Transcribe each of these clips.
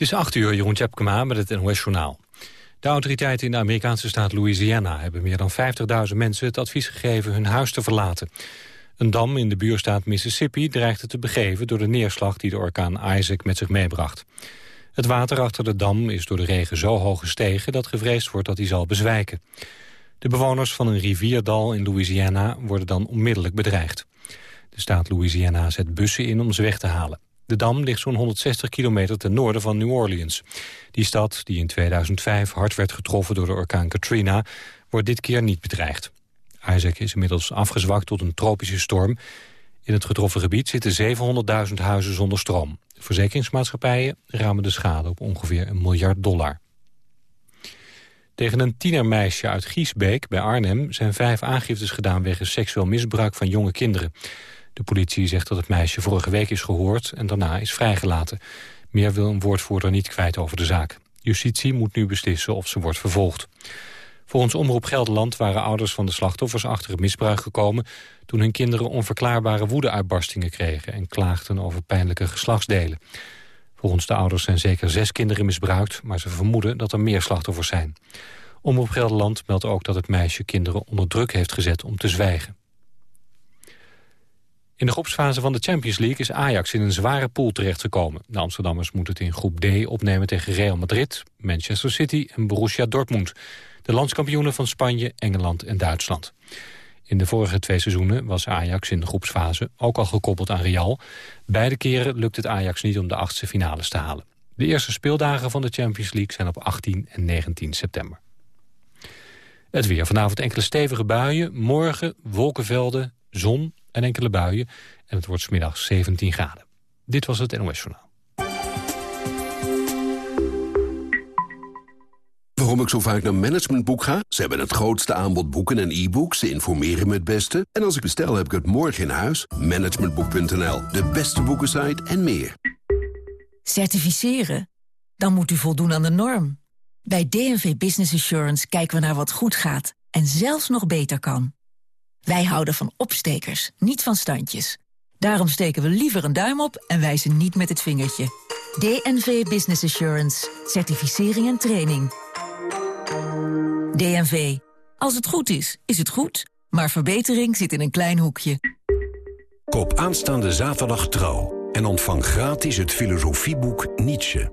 Het is 8 uur, Jeroen Tjepkema met het NOS Journaal. De autoriteiten in de Amerikaanse staat Louisiana... hebben meer dan 50.000 mensen het advies gegeven hun huis te verlaten. Een dam in de buurstaat Mississippi dreigde te begeven... door de neerslag die de orkaan Isaac met zich meebracht. Het water achter de dam is door de regen zo hoog gestegen... dat gevreesd wordt dat hij zal bezwijken. De bewoners van een rivierdal in Louisiana worden dan onmiddellijk bedreigd. De staat Louisiana zet bussen in om ze weg te halen. De dam ligt zo'n 160 kilometer ten noorden van New Orleans. Die stad, die in 2005 hard werd getroffen door de orkaan Katrina... wordt dit keer niet bedreigd. Isaac is inmiddels afgezwakt tot een tropische storm. In het getroffen gebied zitten 700.000 huizen zonder stroom. verzekeringsmaatschappijen ramen de schade op ongeveer een miljard dollar. Tegen een tienermeisje uit Giesbeek bij Arnhem... zijn vijf aangiftes gedaan wegens seksueel misbruik van jonge kinderen. De politie zegt dat het meisje vorige week is gehoord en daarna is vrijgelaten. Meer wil een woordvoerder niet kwijt over de zaak. Justitie moet nu beslissen of ze wordt vervolgd. Volgens Omroep Gelderland waren ouders van de slachtoffers achter het misbruik gekomen... toen hun kinderen onverklaarbare woedeuitbarstingen kregen... en klaagden over pijnlijke geslachtsdelen. Volgens de ouders zijn zeker zes kinderen misbruikt... maar ze vermoeden dat er meer slachtoffers zijn. Omroep Gelderland meldt ook dat het meisje kinderen onder druk heeft gezet om te zwijgen. In de groepsfase van de Champions League is Ajax in een zware pool terechtgekomen. De Amsterdammers moeten het in groep D opnemen tegen Real Madrid, Manchester City en Borussia Dortmund. De landskampioenen van Spanje, Engeland en Duitsland. In de vorige twee seizoenen was Ajax in de groepsfase ook al gekoppeld aan Real. Beide keren lukt het Ajax niet om de achtste finales te halen. De eerste speeldagen van de Champions League zijn op 18 en 19 september. Het weer. Vanavond enkele stevige buien. Morgen wolkenvelden, zon en enkele buien. En het wordt smiddags 17 graden. Dit was het NOS Journaal. Waarom ik zo vaak naar Managementboek ga? Ze hebben het grootste aanbod boeken en e-books. Ze informeren me het beste. En als ik bestel, heb ik het morgen in huis. Managementboek.nl, de beste boekensite en meer. Certificeren? Dan moet u voldoen aan de norm. Bij DNV Business Assurance kijken we naar wat goed gaat... en zelfs nog beter kan. Wij houden van opstekers, niet van standjes. Daarom steken we liever een duim op en wijzen niet met het vingertje. DNV Business Assurance. Certificering en training. DNV. Als het goed is, is het goed. Maar verbetering zit in een klein hoekje. Koop aanstaande zaterdag trouw. En ontvang gratis het filosofieboek Nietzsche.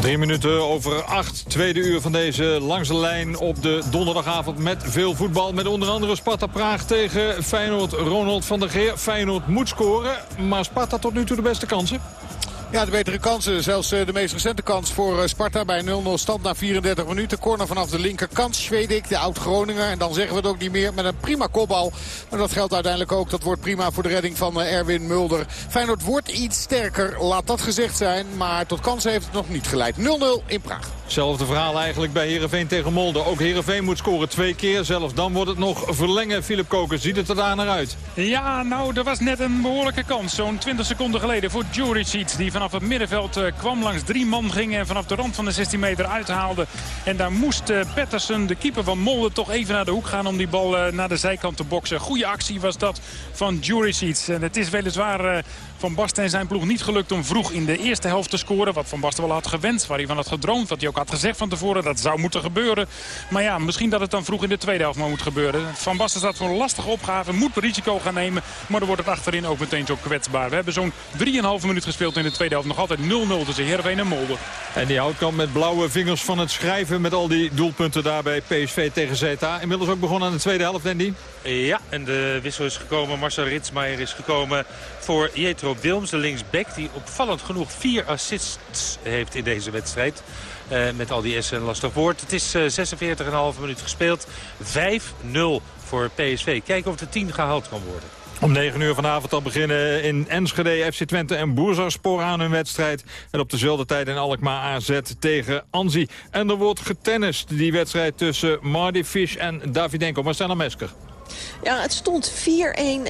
Drie minuten over acht, tweede uur van deze langs de lijn op de donderdagavond met veel voetbal. Met onder andere Sparta Praag tegen Feyenoord. Ronald van der Geer. Feyenoord moet scoren, maar Sparta tot nu toe de beste kansen. Ja, de betere kansen. Zelfs eh, de meest recente kans voor eh, Sparta bij 0-0 stand na 34 minuten. Corner vanaf de linkerkant. Schwedik, de oud-Groninger. En dan zeggen we het ook niet meer met een prima kopbal. Maar dat geldt uiteindelijk ook. Dat wordt prima voor de redding van eh, Erwin Mulder. Feyenoord wordt iets sterker, laat dat gezegd zijn. Maar tot kansen heeft het nog niet geleid. 0-0 in Praag. Hetzelfde verhaal eigenlijk bij Heerenveen tegen Molde. Ook Heerenveen moet scoren twee keer. Zelfs dan wordt het nog verlengen. Philip Koker, ziet het er daar naar uit? Ja, nou, er was net een behoorlijke kans. Zo'n 20 seconden geleden voor Juricic. Die vanaf het middenveld uh, kwam langs drie man ging. En vanaf de rand van de 16 meter uithaalde. En daar moest uh, Patterson, de keeper van Molde, toch even naar de hoek gaan. Om die bal uh, naar de zijkant te boksen. Goede actie was dat van Juricic. En het is weliswaar van Basten en zijn ploeg niet gelukt om vroeg in de eerste helft te scoren. Wat Van Basten wel had gewenst, waar hij van had gedroomd. Wat hij ook had gezegd van tevoren, dat zou moeten gebeuren. Maar ja, misschien dat het dan vroeg in de tweede helft maar moet gebeuren. Van Basten staat voor een lastige opgave, moet risico gaan nemen. Maar dan wordt het achterin ook meteen zo kwetsbaar. We hebben zo'n 3,5 minuut gespeeld in de tweede helft. Nog altijd 0-0 tussen Heerenveen en Molde. En die kan met blauwe vingers van het schrijven met al die doelpunten daar bij PSV tegen Zeta. Inmiddels ook begonnen aan de tweede helft, Andy. Ja, en de wissel is gekomen. Marcel Ritsmeijer is gekomen voor Jetro Wilms, de linksback. Die opvallend genoeg vier assists heeft in deze wedstrijd. Uh, met al die S'en lastig woord. Het is uh, 46,5 minuut gespeeld. 5-0 voor PSV. Kijken of de 10 gehaald kan worden. Om 9 uur vanavond al beginnen in Enschede FC Twente en Boerzarspor aan hun wedstrijd. En op dezelfde tijd in Alkmaar AZ tegen Anzi. En er wordt getennist, die wedstrijd tussen Marty Fish en Davidenko. Marcelo Mesker. Ja, het stond 4-1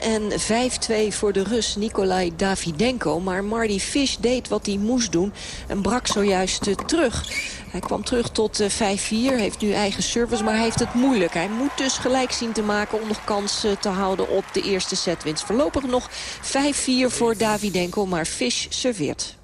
en 5-2 voor de Rus Nikolai Davidenko. Maar Marty Fish deed wat hij moest doen en brak zojuist uh, terug. Hij kwam terug tot uh, 5-4, heeft nu eigen service, maar hij heeft het moeilijk. Hij moet dus gelijk zien te maken om nog kans uh, te houden op de eerste setwinst. Voorlopig nog 5-4 voor Davidenko, maar Fish serveert.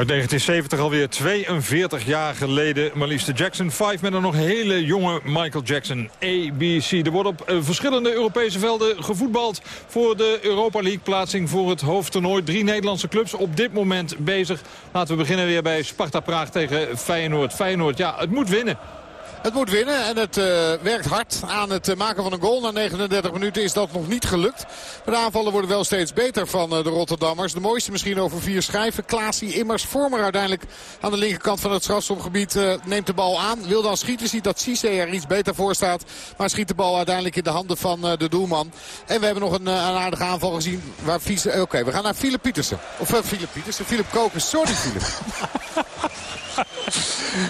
Uit 1970 alweer 42 jaar geleden. Maar liefst de Jackson 5 met een nog hele jonge Michael Jackson. ABC. Er wordt op uh, verschillende Europese velden gevoetbald voor de Europa League plaatsing voor het hoofdtoernooi. Drie Nederlandse clubs op dit moment bezig. Laten we beginnen weer bij Sparta Praag tegen Feyenoord. Feyenoord, ja, het moet winnen. Het moet winnen en het uh, werkt hard aan het uh, maken van een goal. Na 39 minuten is dat nog niet gelukt. Maar de aanvallen worden wel steeds beter van uh, de Rotterdammers. De mooiste misschien over vier schijven. Klaasie Immers Vormer uiteindelijk aan de linkerkant van het strafschopgebied neemt de bal aan. Wil dan schieten. Ziet dat Cisse er iets beter voor staat. Maar schiet de bal uiteindelijk in de handen van de doelman. En we hebben nog een, aardige aanval gezien. Waar Oké, we gaan naar Philip Pietersen. Of Philip Pietersen. Philip Kokers. Sorry Philip.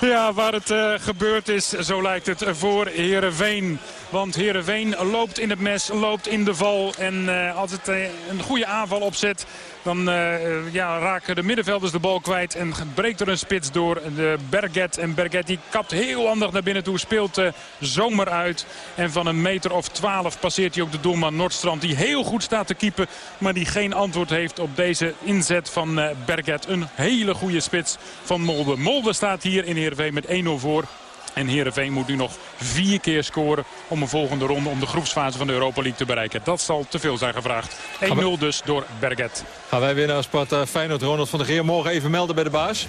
ja, waar het gebeurd is, zo lijkt het voor Heerenveen. Want Heerenveen loopt in het mes, loopt in de val. En uh, als het uh, een goede aanval opzet, dan uh, ja, raken de middenvelders de bal kwijt. En breekt er een spits door de Berget. En Berget die kapt heel handig naar binnen toe. Speelt uh, zomer uit. En van een meter of twaalf passeert hij ook de doelman Noordstrand. Die heel goed staat te keepen. Maar die geen antwoord heeft op deze inzet van uh, Berget. Een hele goede spits van Molde. Molde staat hier in Heerenveen met 1-0 voor. En Heerenveen moet nu nog vier keer scoren om een volgende ronde om de groepsfase van de Europa League te bereiken. Dat zal te veel zijn gevraagd. 1-0 dus door Berget. Gaan wij weer naar Sparta Feyenoord. Ronald van der Geer morgen even melden bij de baas?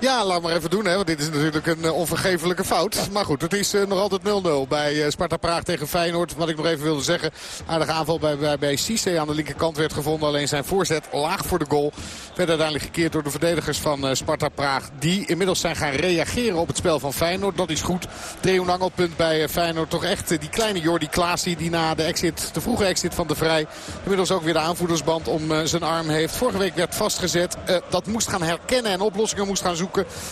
Ja, laat maar even doen. Hè, want dit is natuurlijk een uh, onvergeeflijke fout. Maar goed, het is uh, nog altijd 0-0 bij uh, Sparta Praag tegen Feyenoord. Wat ik nog even wilde zeggen. Aardige aanval bij, bij, Cisse aan de linkerkant werd gevonden. Alleen zijn voorzet laag voor de goal. Werd uiteindelijk gekeerd door de verdedigers van Sparta Praag. Die inmiddels zijn gaan reageren op het spel van Feyenoord. Dat is goed. Dreeuwen angelpunt bij Feyenoord. Toch echt die kleine Jordi Klaasie die na de, exit, de vroege exit van de Vrij... inmiddels ook weer de aanvoerdersband om zijn arm heeft. Vorige week werd vastgezet. dat moest gaan herkennen en oplossingen moest gaan zoeken.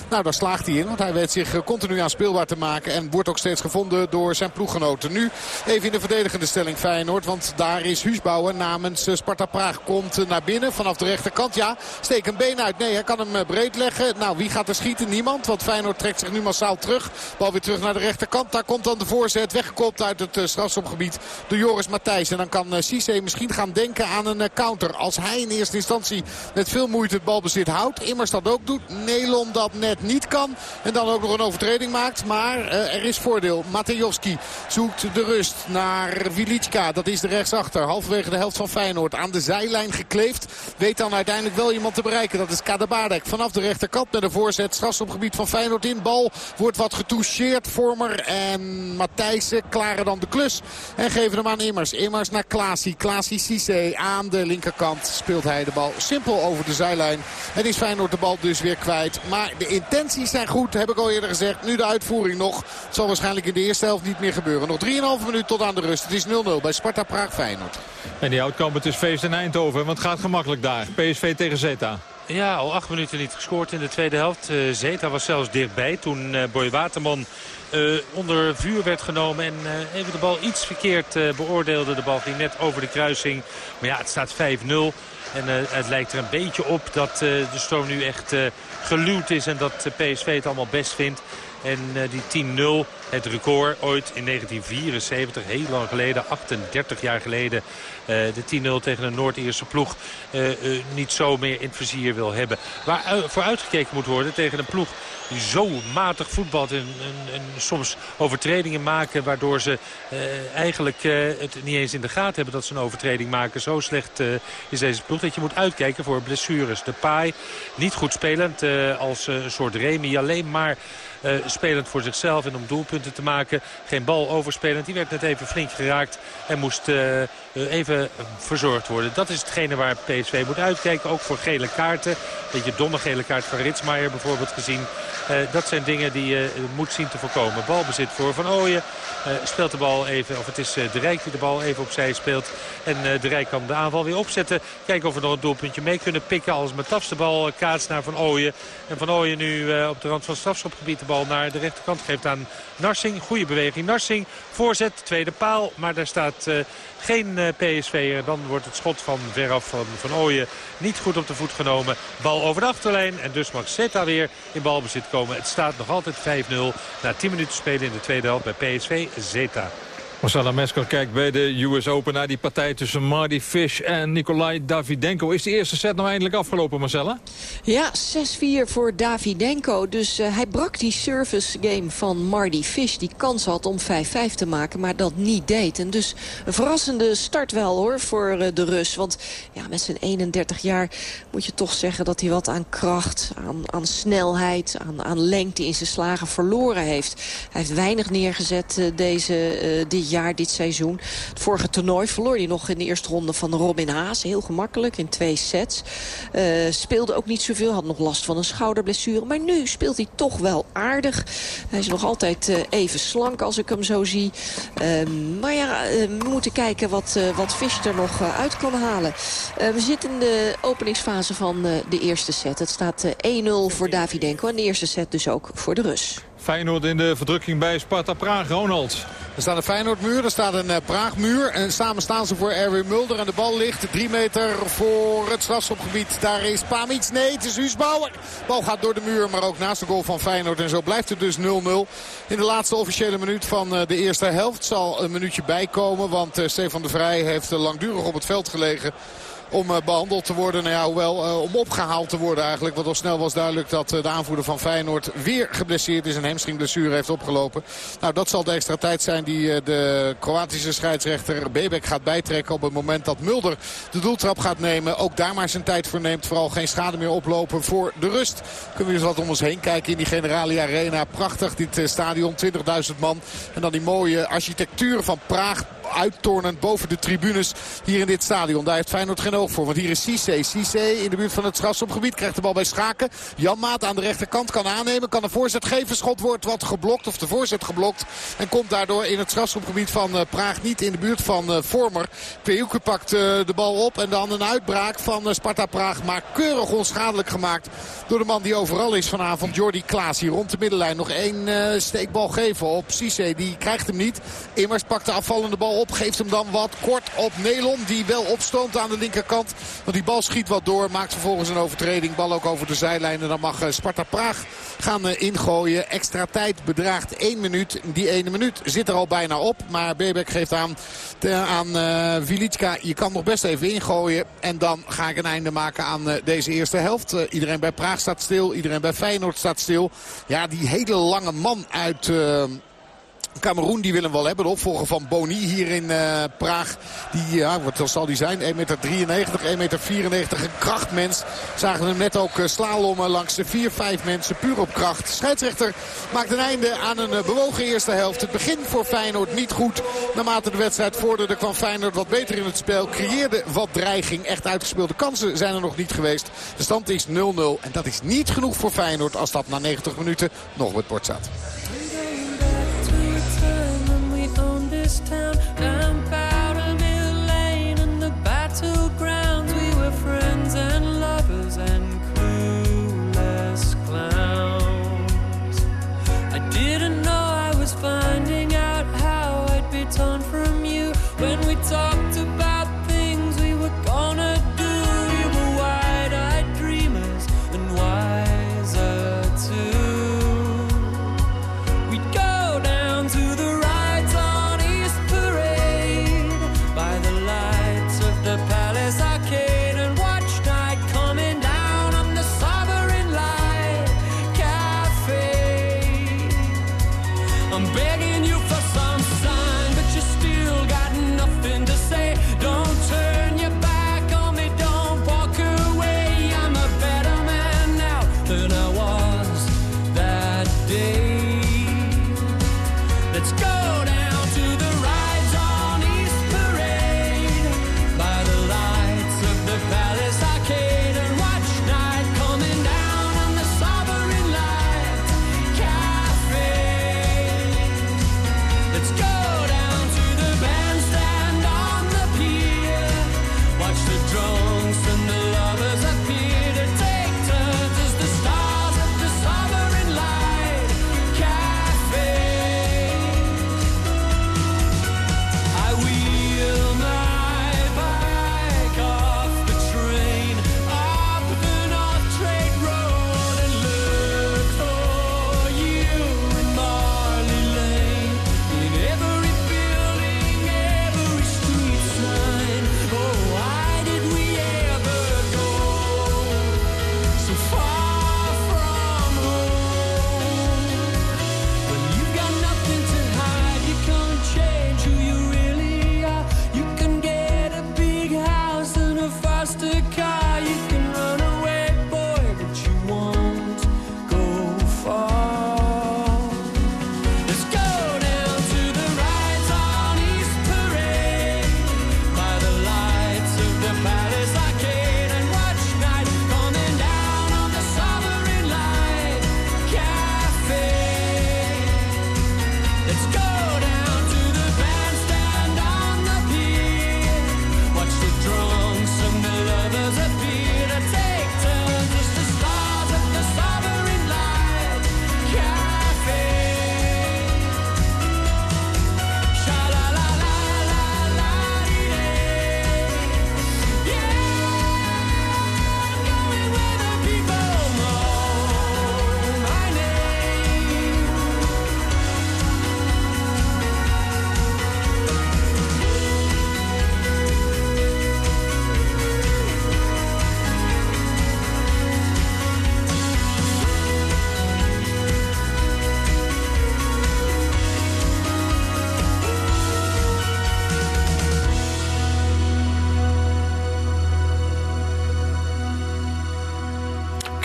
Nou, daar slaagt hij in. Want hij weet zich continu aan speelbaar te maken. En wordt ook steeds gevonden door zijn ploeggenoten. Nu even in de verdedigende stelling Feyenoord. Want daar is Huusbouwer namens Sparta Praag. Komt naar binnen vanaf de rechterkant. Ja, steek een been uit. Nee, hij kan hem breed leggen. Nou, wie gaat er schieten? Niemand. Want Feyenoord trekt zich nu massaal terug. Bal weer terug naar de rechterkant. Daar komt dan de voorzet. Weggekopt uit het strafschopgebied door Joris Matthijs. En dan kan Cisse misschien gaan denken aan een counter. Als hij in eerste instantie met veel moeite het balbezit houdt. Immers dat ook doet. Nelon dat net niet kan. En dan ook nog een overtreding maakt. Maar uh, er is voordeel. Matejowski zoekt de rust naar Wilicka. Dat is de rechtsachter. Halverwege de helft van Feyenoord. Aan de zijlijn gekleefd. Weet dan uiteindelijk wel iemand te bereiken. Dat is Kadebadek. Vanaf de rechterkant met de voorzet. Straks op gebied van Feyenoord in. Bal wordt wat getoucheerd. Vormer en Matthijssen klaren dan de klus. En geven hem aan Immers. Immers naar Klaasie. Klaasie Cissé aan de linkerkant speelt hij de bal simpel over de zijlijn. En is Feyenoord de bal dus weer kwijt. Maar de intenties zijn goed, heb ik al eerder gezegd. Nu de uitvoering nog. Het zal waarschijnlijk in de eerste helft niet meer gebeuren. Nog 3,5 minuut tot aan de rust. Het is 0-0 bij Sparta Praag Feyenoord. En die uitkamp, het is feest in Eindhoven. Want gaat gemakkelijk daar. PSV tegen Zeta. Ja, al acht minuten niet gescoord in de tweede helft. Uh, Zeta was zelfs dichtbij toen uh, Boy Waterman uh, onder vuur werd genomen. En even de bal iets verkeerd beoordeelde. De bal ging net over de kruising. Maar ja, het staat 5-0. En het lijkt er een beetje op dat de stroom nu echt geluwd is. En dat PSV het allemaal best vindt. En die 10-0, het record ooit in 1974, heel lang geleden, 38 jaar geleden... Uh, de 10-0 tegen een Noord-Ierse ploeg uh, uh, niet zo meer in het vizier wil hebben. Waar voor uitgekeken moet worden tegen een ploeg die zo matig voetbalt en, en, soms overtredingen maken... waardoor ze eigenlijk het niet eens in de gaten hebben dat ze een overtreding maken. Zo slecht is deze ploeg dat je moet uitkijken voor blessures. De paai niet goed spelend als een soort Remy, alleen maar... Uh, spelend voor zichzelf en om doelpunten te maken. Geen bal overspelend. Die werd net even flink geraakt en moest uh, even verzorgd worden. Dat is hetgene waar PSV moet uitkijken. Ook voor gele kaarten. Beetje domme gele kaart van Ritsmaier bijvoorbeeld gezien. Uh, dat zijn dingen die je moet zien te voorkomen. Balbezit voor Van Ooyen. speelt de bal even, of het is De Rijk die de bal even opzij speelt. En De Rijk kan de aanval weer opzetten. Kijken of we nog een doelpuntje mee kunnen pikken. Als Matafs de bal kaats naar Van Ooyen. En Van Ooyen nu op de rand van strafschopgebied de bal naar de rechterkant geeft aan Narsing. Goede beweging. Narsing voorzet, tweede paal. Maar daar staat geen uh, PSV'er. Dan wordt het schot van veraf van Van Ooyen niet goed op de voet genomen. Bal over de achterlijn. En dus mag Zeta weer in balbezit komen. Het staat nog altijd 5-0 na 10 minuten spelen in de tweede helft bij PSV Zeta. Marcella Mesker kijkt bij de US Open naar die partij tussen Marty Fish en Nikolai Davidenko. Is de eerste set nou eindelijk afgelopen, Marcella? Ja, 6-4 voor Davidenko. Dus uh, hij brak die service game van Marty Fish. Die kans had om 5-5 te maken, maar dat niet deed. En dus een verrassende start wel hoor voor uh, de Rus. Want ja, met zijn 31 jaar moet je toch zeggen dat hij wat aan kracht, aan, aan snelheid, aan, aan lengte in zijn slagen verloren heeft. Hij heeft weinig neergezet uh, deze, dit jaar, dit seizoen. Het vorige toernooi verloor hij nog in de eerste ronde van Robin Haas. Heel gemakkelijk in twee sets. Uh, speelde ook niet zoveel, had nog last van een schouderblessure. Maar nu speelt hij toch wel aardig. Hij is nog altijd uh, even slank als ik hem zo zie. Uh, maar ja, we moeten kijken wat, wat Fish er nog uit kan halen. we zitten in de openingsfase van de eerste set. Het staat 1-0 voor Davidenko. En de eerste set dus ook voor de Rus. Feyenoord in de verdrukking bij Sparta Praag. Ronald. Er staat een Feyenoordmuur, er staat een uh, Praagmuur. En samen staan ze voor Erwin Mulder. En de bal ligt drie meter voor het strafschopgebied. Daar is Pamic. Nee, het is Huusbouwer. De bal gaat door de muur, maar ook naast de goal van Feyenoord. En zo blijft het dus 0-0. In de laatste officiële minuut van uh, de eerste helft zal een minuutje bijkomen. Want uh, Stefan de Vrij heeft langdurig op het veld gelegen om behandeld te worden. Nou ja, hoewel om opgehaald te worden eigenlijk. Want al snel was duidelijk dat de aanvoerder van Feyenoord weer geblesseerd is. Een hamstringblessure heeft opgelopen. Nou, dat zal de extra tijd zijn die de Kroatische scheidsrechter Bebek gaat bijtrekken. Op het moment dat Mulder de doeltrap gaat nemen. Ook daar maar zijn tijd voor neemt. Vooral geen schade meer oplopen voor de rust. Kunnen we eens wat om ons heen kijken in die Generali Arena. Prachtig dit stadion, 20.000 man. En dan die mooie architectuur van Praag uittornend boven de tribunes hier in dit stadion. Daar heeft Feyenoord geen oog voor. Want hier is Cisse. Cisse in de buurt van het strafschopgebied krijgt de bal bij Schaken. Jan Maat aan de rechterkant kan aannemen. Kan een voorzet geven. Schot wordt wat geblokt. Of de voorzet geblokt. En komt daardoor in het strafschopgebied van uh, Praag niet in de buurt van uh, Vormer. Pejuke pakt uh, de bal op. En dan een uitbraak van Sparta Praag. Maar keurig onschadelijk gemaakt door de man die overal is vanavond. Jordi Klaas hier rond de middenlijn. Nog één steekbal geven op Cisse. Die krijgt hem niet. Immers pakt de afvallende bal op. Geeft hem dan wat kort op Nelon. Die wel opstoomt aan de linkerkant. Want die bal schiet wat door. Maakt vervolgens een overtreding. Bal ook over de zijlijn. En dan mag eh, Sparta Praag gaan eh, ingooien. Extra tijd bedraagt 1 minuut. Die ene minuut zit er al bijna op. Maar Bebek geeft aan, aan uh. Je kan nog best even ingooien. En dan ga ik een einde maken aan deze eerste helft. iedereen bij Praag staat stil. Iedereen bij Feyenoord staat stil. Ja, die hele lange man uit... Cameroen die wil hem wel hebben. De opvolger van Boni hier in uh, Praag. Die, ja, wat zal die zijn? 1,93 meter, 1,94 meter. Een krachtmens. Zagen hem net ook uh, slalommen langs de 4, 5 mensen. Puur op kracht. Scheidsrechter maakt een einde aan een bewogen eerste helft. Het begin voor Feyenoord niet goed. Naarmate de wedstrijd vorderde kwam Feyenoord wat beter in het spel. Creëerde wat dreiging. Echt uitgespeelde kansen zijn er nog niet geweest. De stand is 0-0. En dat is niet genoeg voor Feyenoord als dat na 90 minuten nog op het bord staat. Finding out how I'd be torn from you when we talked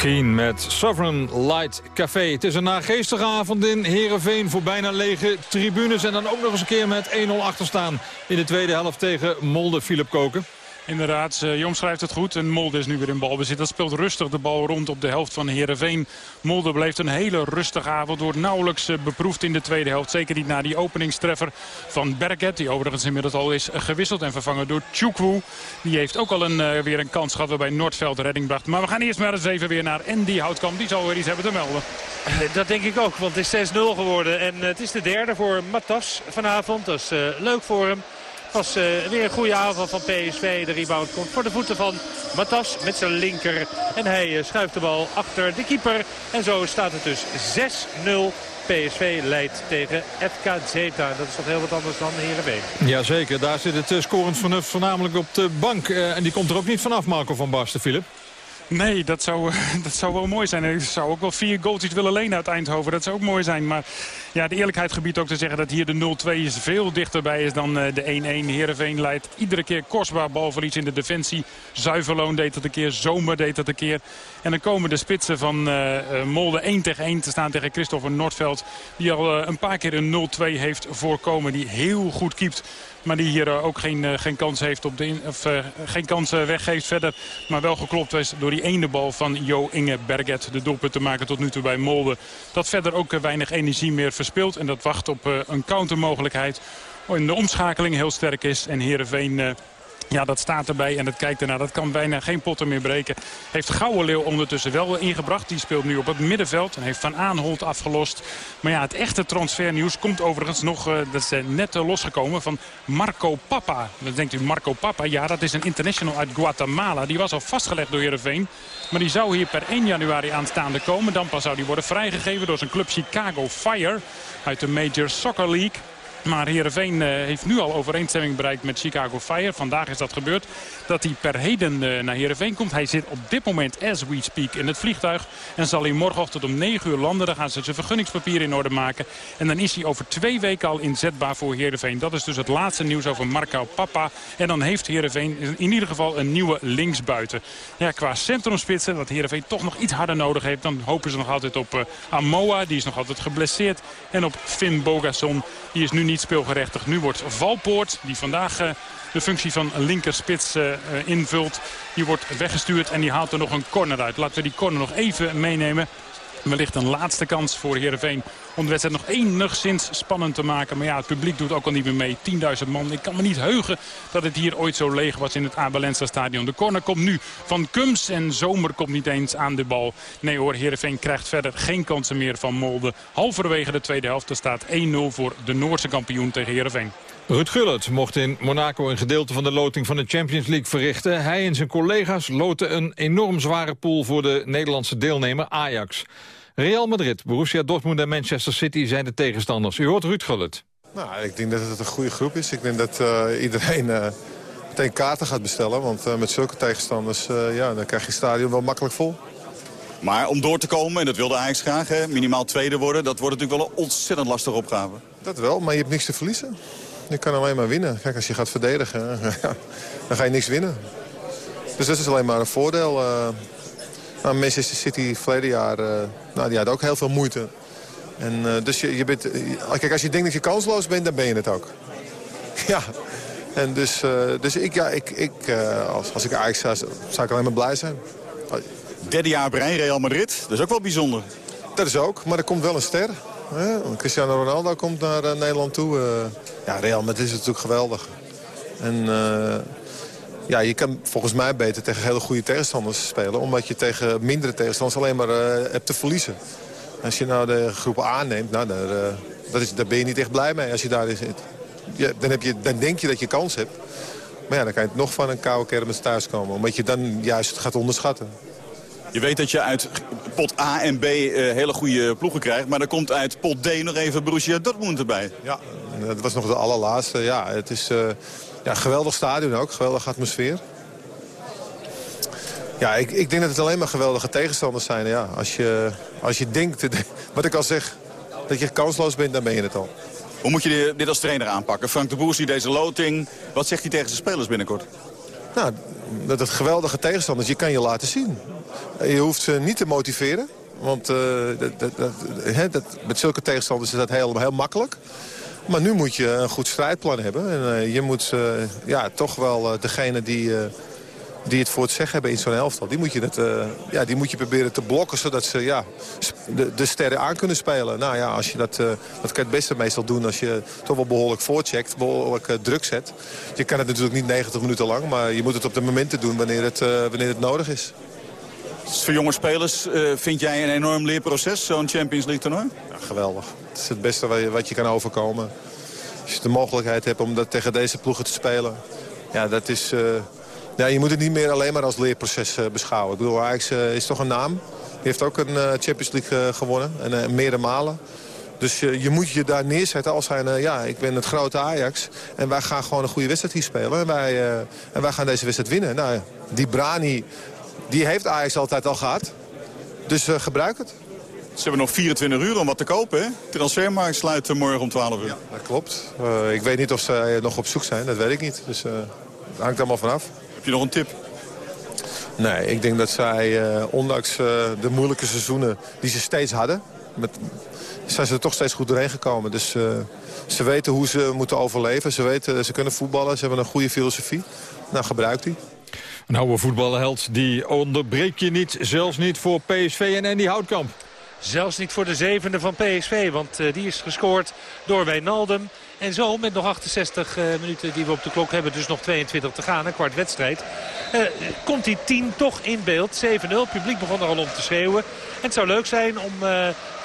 Keen met Sovereign Light Café. Het is een nageestige avond in Heerenveen voor bijna lege tribunes. En dan ook nog eens een keer met 1-0 achterstaan in de tweede helft tegen Molde Philip Koken. Inderdaad, uh, Jong schrijft het goed. En Molde is nu weer in balbezit. Dat speelt rustig de bal rond op de helft van Heerenveen. Molde bleef een hele rustige avond. Wordt nauwelijks uh, beproefd in de tweede helft. Zeker niet na die openingstreffer van Berget. Die overigens inmiddels al is gewisseld en vervangen door Chukwu. Die heeft ook al een, uh, weer een kans gehad waarbij Noordveld redding bracht. Maar we gaan eerst maar eens even weer naar Andy Houtkamp. Die zal weer iets hebben te melden. Dat denk ik ook, want het is 6-0 geworden. En het is de derde voor Matas vanavond. Dat is leuk voor hem was uh, weer een goede aanval van PSV. De rebound komt voor de voeten van Matas met zijn linker. En hij uh, schuift de bal achter de keeper. En zo staat het dus 6-0. PSV leidt tegen FK Zeta. Dat is toch heel wat anders dan Heerenveen. Jazeker, daar zit het uh, scorend vernuft voornamelijk op de bank. en die komt er ook niet vanaf, Marco van Basten, Philip. Nee, dat zou, dat zou wel mooi zijn. Ik zou ook wel vier goaltjes willen lenen uit Eindhoven. Dat zou ook mooi zijn. Maar ja, de eerlijkheid gebied ook te zeggen dat hier de 0-2 veel dichterbij is dan eh, de 1-1. Heerenveen leidt iedere keer kostbaar balverlies in de defensie. Zuiverloon deed dat een keer, Zomer deed dat een keer. En dan komen de spitsen van uh, Molde 1 tegen 1 te staan tegen Christopher Noordveld. Die al een paar keer een 0-2 heeft voorkomen. Die heel goed kiept. Maar die hier ook geen, geen kans heeft op de of, geen kans weggeeft verder. Maar wel geklopt is door die ene bal van Jo Inge Berget. De doelpunt te maken tot nu toe bij Molde. Dat verder ook weinig energie meer verspeelt. En dat wacht op een countermogelijkheid. In de omschakeling heel sterk is. En Heerenveen ja, dat staat erbij en dat kijkt ernaar. Dat kan bijna geen potten meer breken. Heeft Gouwe Leeuw ondertussen wel ingebracht. Die speelt nu op het middenveld en heeft Van Aanholt afgelost. Maar ja, het echte transfernieuws komt overigens nog... Uh, dat is uh, net uh, losgekomen van Marco Papa. Dan denkt u Marco Papa? Ja, dat is een international uit Guatemala. Die was al vastgelegd door Heerenveen. Maar die zou hier per 1 januari aanstaande komen. Dan pas zou die worden vrijgegeven door zijn club Chicago Fire uit de Major Soccer League. Maar Heerenveen uh, heeft nu al overeenstemming bereikt met Chicago Fire. Vandaag is dat gebeurd. Dat hij per heden uh, naar Heerenveen komt. Hij zit op dit moment, as we speak, in het vliegtuig. En zal hij morgenochtend om 9 uur landen. Dan gaan ze zijn vergunningspapier in orde maken. En dan is hij over twee weken al inzetbaar voor Heerenveen. Dat is dus het laatste nieuws over Marco Papa. En dan heeft Heerenveen in ieder geval een nieuwe linksbuiten. Ja, qua centrumspitsen, wat Heerenveen toch nog iets harder nodig heeft. Dan hopen ze nog altijd op uh, Amoa. Die is nog altijd geblesseerd. En op Finn Bogasson. Die is nu niet niet speelgerechtigd. Nu wordt Valpoort, die vandaag uh, de functie van linkerspits uh, invult, die wordt weggestuurd en die haalt er nog een corner uit. Laten we die corner nog even meenemen. Wellicht een laatste kans voor Heerenveen om de wedstrijd nog enigszins spannend te maken. Maar ja, het publiek doet ook al niet meer mee. 10.000 man. Ik kan me niet heugen dat het hier ooit zo leeg was in het Abelensa stadion. De corner komt nu van Kums en Zomer komt niet eens aan de bal. Nee hoor, Heerenveen krijgt verder geen kansen meer van Molde. Halverwege de tweede helft er staat 1-0 voor de Noorse kampioen tegen Heerenveen. Ruud Gullit mocht in Monaco een gedeelte van de loting van de Champions League verrichten. Hij en zijn collega's loten een enorm zware pool voor de Nederlandse deelnemer Ajax. Real Madrid, Borussia Dortmund en Manchester City zijn de tegenstanders. U hoort Ruud Gullit. Nou, ik denk dat het een goede groep is. Ik denk dat uh, iedereen uh, meteen kaarten gaat bestellen. Want uh, met zulke tegenstanders ja, dan krijg je het stadion wel makkelijk vol. Maar om door te komen, en dat wilde Ajax graag, hè, minimaal tweede worden... dat wordt natuurlijk wel een ontzettend lastige opgave. Dat wel, maar je hebt niks te verliezen. Je kan alleen maar winnen. Kijk, als je gaat verdedigen, dan ga je niks winnen. Dus dat is alleen maar een voordeel. Nou, Manchester City verleden jaar, uh, nou, die had ook heel veel moeite. En, uh, dus je, je bent, kijk, als je denkt dat je kansloos bent, dan ben je het ook. ja. En dus, uh, dus ik, ja, ik, ik, als, als ik Ajax zou, zou ik alleen maar blij zijn. Derde jaar brein Real Madrid, dat is ook wel bijzonder. Dat is ook, maar er komt wel een ster. Hè? Cristiano Ronaldo komt naar Nederland toe. ja, Real Madrid is natuurlijk geweldig. En ja, je kan volgens mij beter tegen hele goede tegenstanders spelen. Omdat je tegen mindere tegenstanders alleen maar uh, hebt te verliezen. Als je nou de groep A neemt, nou, daar, uh, dat is, daar ben je niet echt blij mee als je daarin zit. Ja, dan, heb je, dan denk je dat je kans hebt. Maar ja, dan kan je nog van een koude kermis thuiskomen. Omdat je dan juist gaat onderschatten. Je weet dat je uit pot A en B uh, hele goede ploegen krijgt. Maar er komt uit pot D nog even Borussia Dortmund erbij. Ja, dat was nog de allerlaatste. Ja, het is... Ja, geweldig stadion ook, geweldige atmosfeer. Ja, ik, ik denk dat het alleen maar geweldige tegenstanders zijn. Ja, als, je, als je denkt, wat ik al zeg, dat je kansloos bent, dan ben je het al. Hoe moet je dit als trainer aanpakken? Frank de Boer ziet deze loting. Wat zegt hij tegen zijn spelers binnenkort? Nou, dat het geweldige tegenstanders, je kan je laten zien. Je hoeft ze niet te motiveren. Want uh, dat, dat, dat, dat, met zulke tegenstanders is dat heel, heel makkelijk. Maar nu moet je een goed strijdplan hebben. En uh, je moet uh, ja, toch wel degene die die het voor het zeggen hebben in zo'n elftal. Die moet, je het, uh, ja, die moet je proberen te blokken, zodat ze ja, de, de sterren aan kunnen spelen. Nou ja, als je dat, uh, dat kan je het beste meestal doen als je toch wel behoorlijk voorcheckt, behoorlijk uh, druk zet. Je kan het natuurlijk niet 90 minuten lang, maar je moet het op de momenten doen wanneer het, wanneer het nodig is. Voor jonge spelers vind jij een enorm leerproces, zo'n Champions League toernooi? Ja, geweldig. Is het beste wat je, kan overkomen. Als je de mogelijkheid hebt om dat tegen deze ploegen te spelen, ja, dat is... Ja, je moet het niet meer alleen maar als leerproces uh, beschouwen. Ik bedoel, Ajax uh, is toch een naam. Die heeft ook een Champions League gewonnen. En meerdere malen. Dus je moet je daar neerzetten als zijn, ja, ik ben het grote Ajax. En wij gaan gewoon een goede wedstrijd hier spelen. En wij, en wij gaan deze wedstrijd winnen. Nou, die Brani, die heeft Ajax altijd al gehad. Dus gebruik het. Ze hebben nog 24 uur om wat te kopen, hè? Transfermarkt sluit morgen om 12 uur. Ja, dat klopt. ik weet niet of ze nog op zoek zijn, dat weet ik niet. Dus dat hangt allemaal vanaf. Heb je nog een tip? Nee, ik denk dat zij, uh, ondanks uh, de moeilijke seizoenen die ze steeds hadden... Met, zijn ze er toch steeds goed doorheen gekomen. Dus uh, ze weten hoe ze moeten overleven. Ze, weten, ze kunnen voetballen, ze hebben een goede filosofie. Nou, gebruik die. Een oude voetballerheld, die onderbreek je niet, zelfs niet voor PSV en Andy Houtkamp. Zelfs niet voor de zevende van PSV, want uh, die is gescoord door Wijnaldum. En zo, met nog 68 uh, minuten die we op de klok hebben, dus nog 22 te gaan, een kwart wedstrijd. Uh, komt die 10 toch in beeld. 7-0, het publiek begon er al om te schreeuwen. En het zou leuk zijn om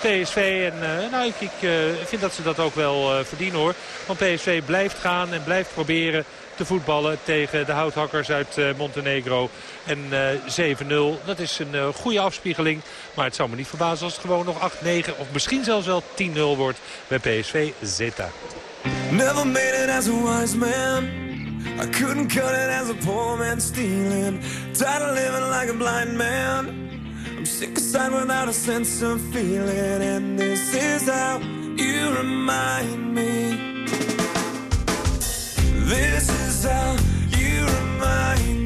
PSV, en nou, ik, ik vind dat ze dat ook wel verdienen hoor. Want PSV blijft gaan en blijft proberen te voetballen tegen de houthakkers uit Montenegro. En 7-0, dat is een goede afspiegeling. Maar het zou me niet verbazen als het gewoon nog 8-9 of misschien zelfs wel 10-0 wordt bij PSV Zeta. Never made it as a wise man. I couldn't cut it as a poor man stealing. Tired of living like a blind man. I'm sick aside without a sense of feeling. And this is how you remind me. This is how you remind me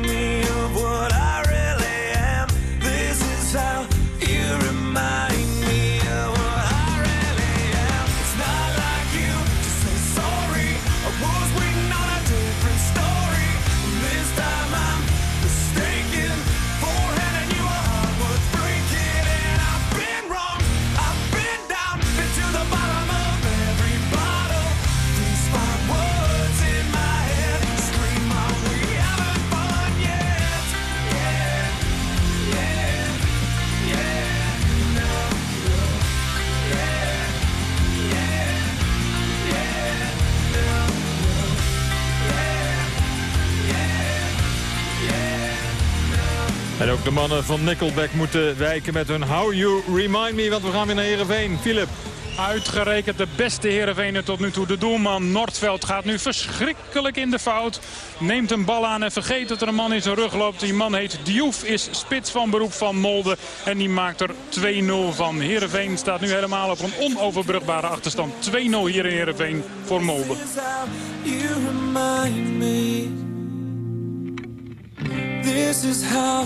me de mannen van Nickelback moeten wijken met hun How You Remind Me. Want we gaan weer naar Heerenveen. Philip. Uitgerekend de beste Heerenveen tot nu toe. De doelman Noordveld gaat nu verschrikkelijk in de fout. Neemt een bal aan en vergeet dat er een man in zijn rug loopt. Die man heet Diouf, is spits van beroep van Molde. En die maakt er 2-0 van. Heerenveen staat nu helemaal op een onoverbrugbare achterstand. 2-0 hier in Heerenveen voor Molde. This is how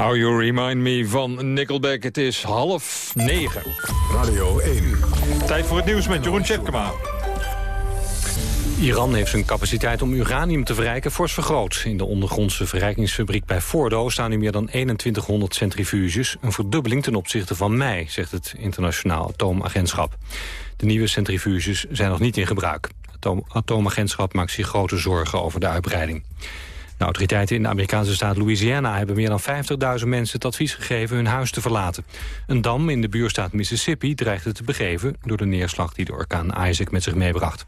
How You Remind Me van Nickelback. Het is half negen. Radio 1. Tijd voor het nieuws met Jeroen Tjepkema. Iran heeft zijn capaciteit om uranium te verrijken fors vergroot. In de ondergrondse verrijkingsfabriek bij Fordo staan nu meer dan 2100 centrifuges. Een verdubbeling ten opzichte van mei, zegt het internationaal atoomagentschap. De nieuwe centrifuges zijn nog niet in gebruik. Het atoomagentschap maakt zich grote zorgen over de uitbreiding. De autoriteiten in de Amerikaanse staat Louisiana hebben meer dan 50.000 mensen het advies gegeven hun huis te verlaten. Een dam in de buurstaat Mississippi dreigde te begeven door de neerslag die de orkaan Isaac met zich meebracht.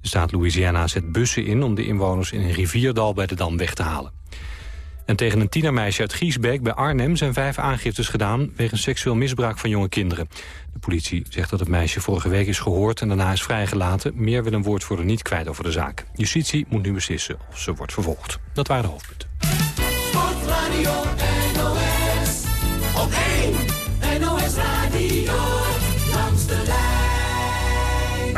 De staat Louisiana zet bussen in om de inwoners in een rivierdal bij de dam weg te halen. En tegen een tienermeisje uit Giesbeek bij Arnhem zijn vijf aangiftes gedaan... wegens seksueel misbruik van jonge kinderen. De politie zegt dat het meisje vorige week is gehoord en daarna is vrijgelaten. Meer wil een woordvoerder niet kwijt over de zaak. Justitie moet nu beslissen of ze wordt vervolgd. Dat waren de hoofdpunten. Sportradio NOS, op 1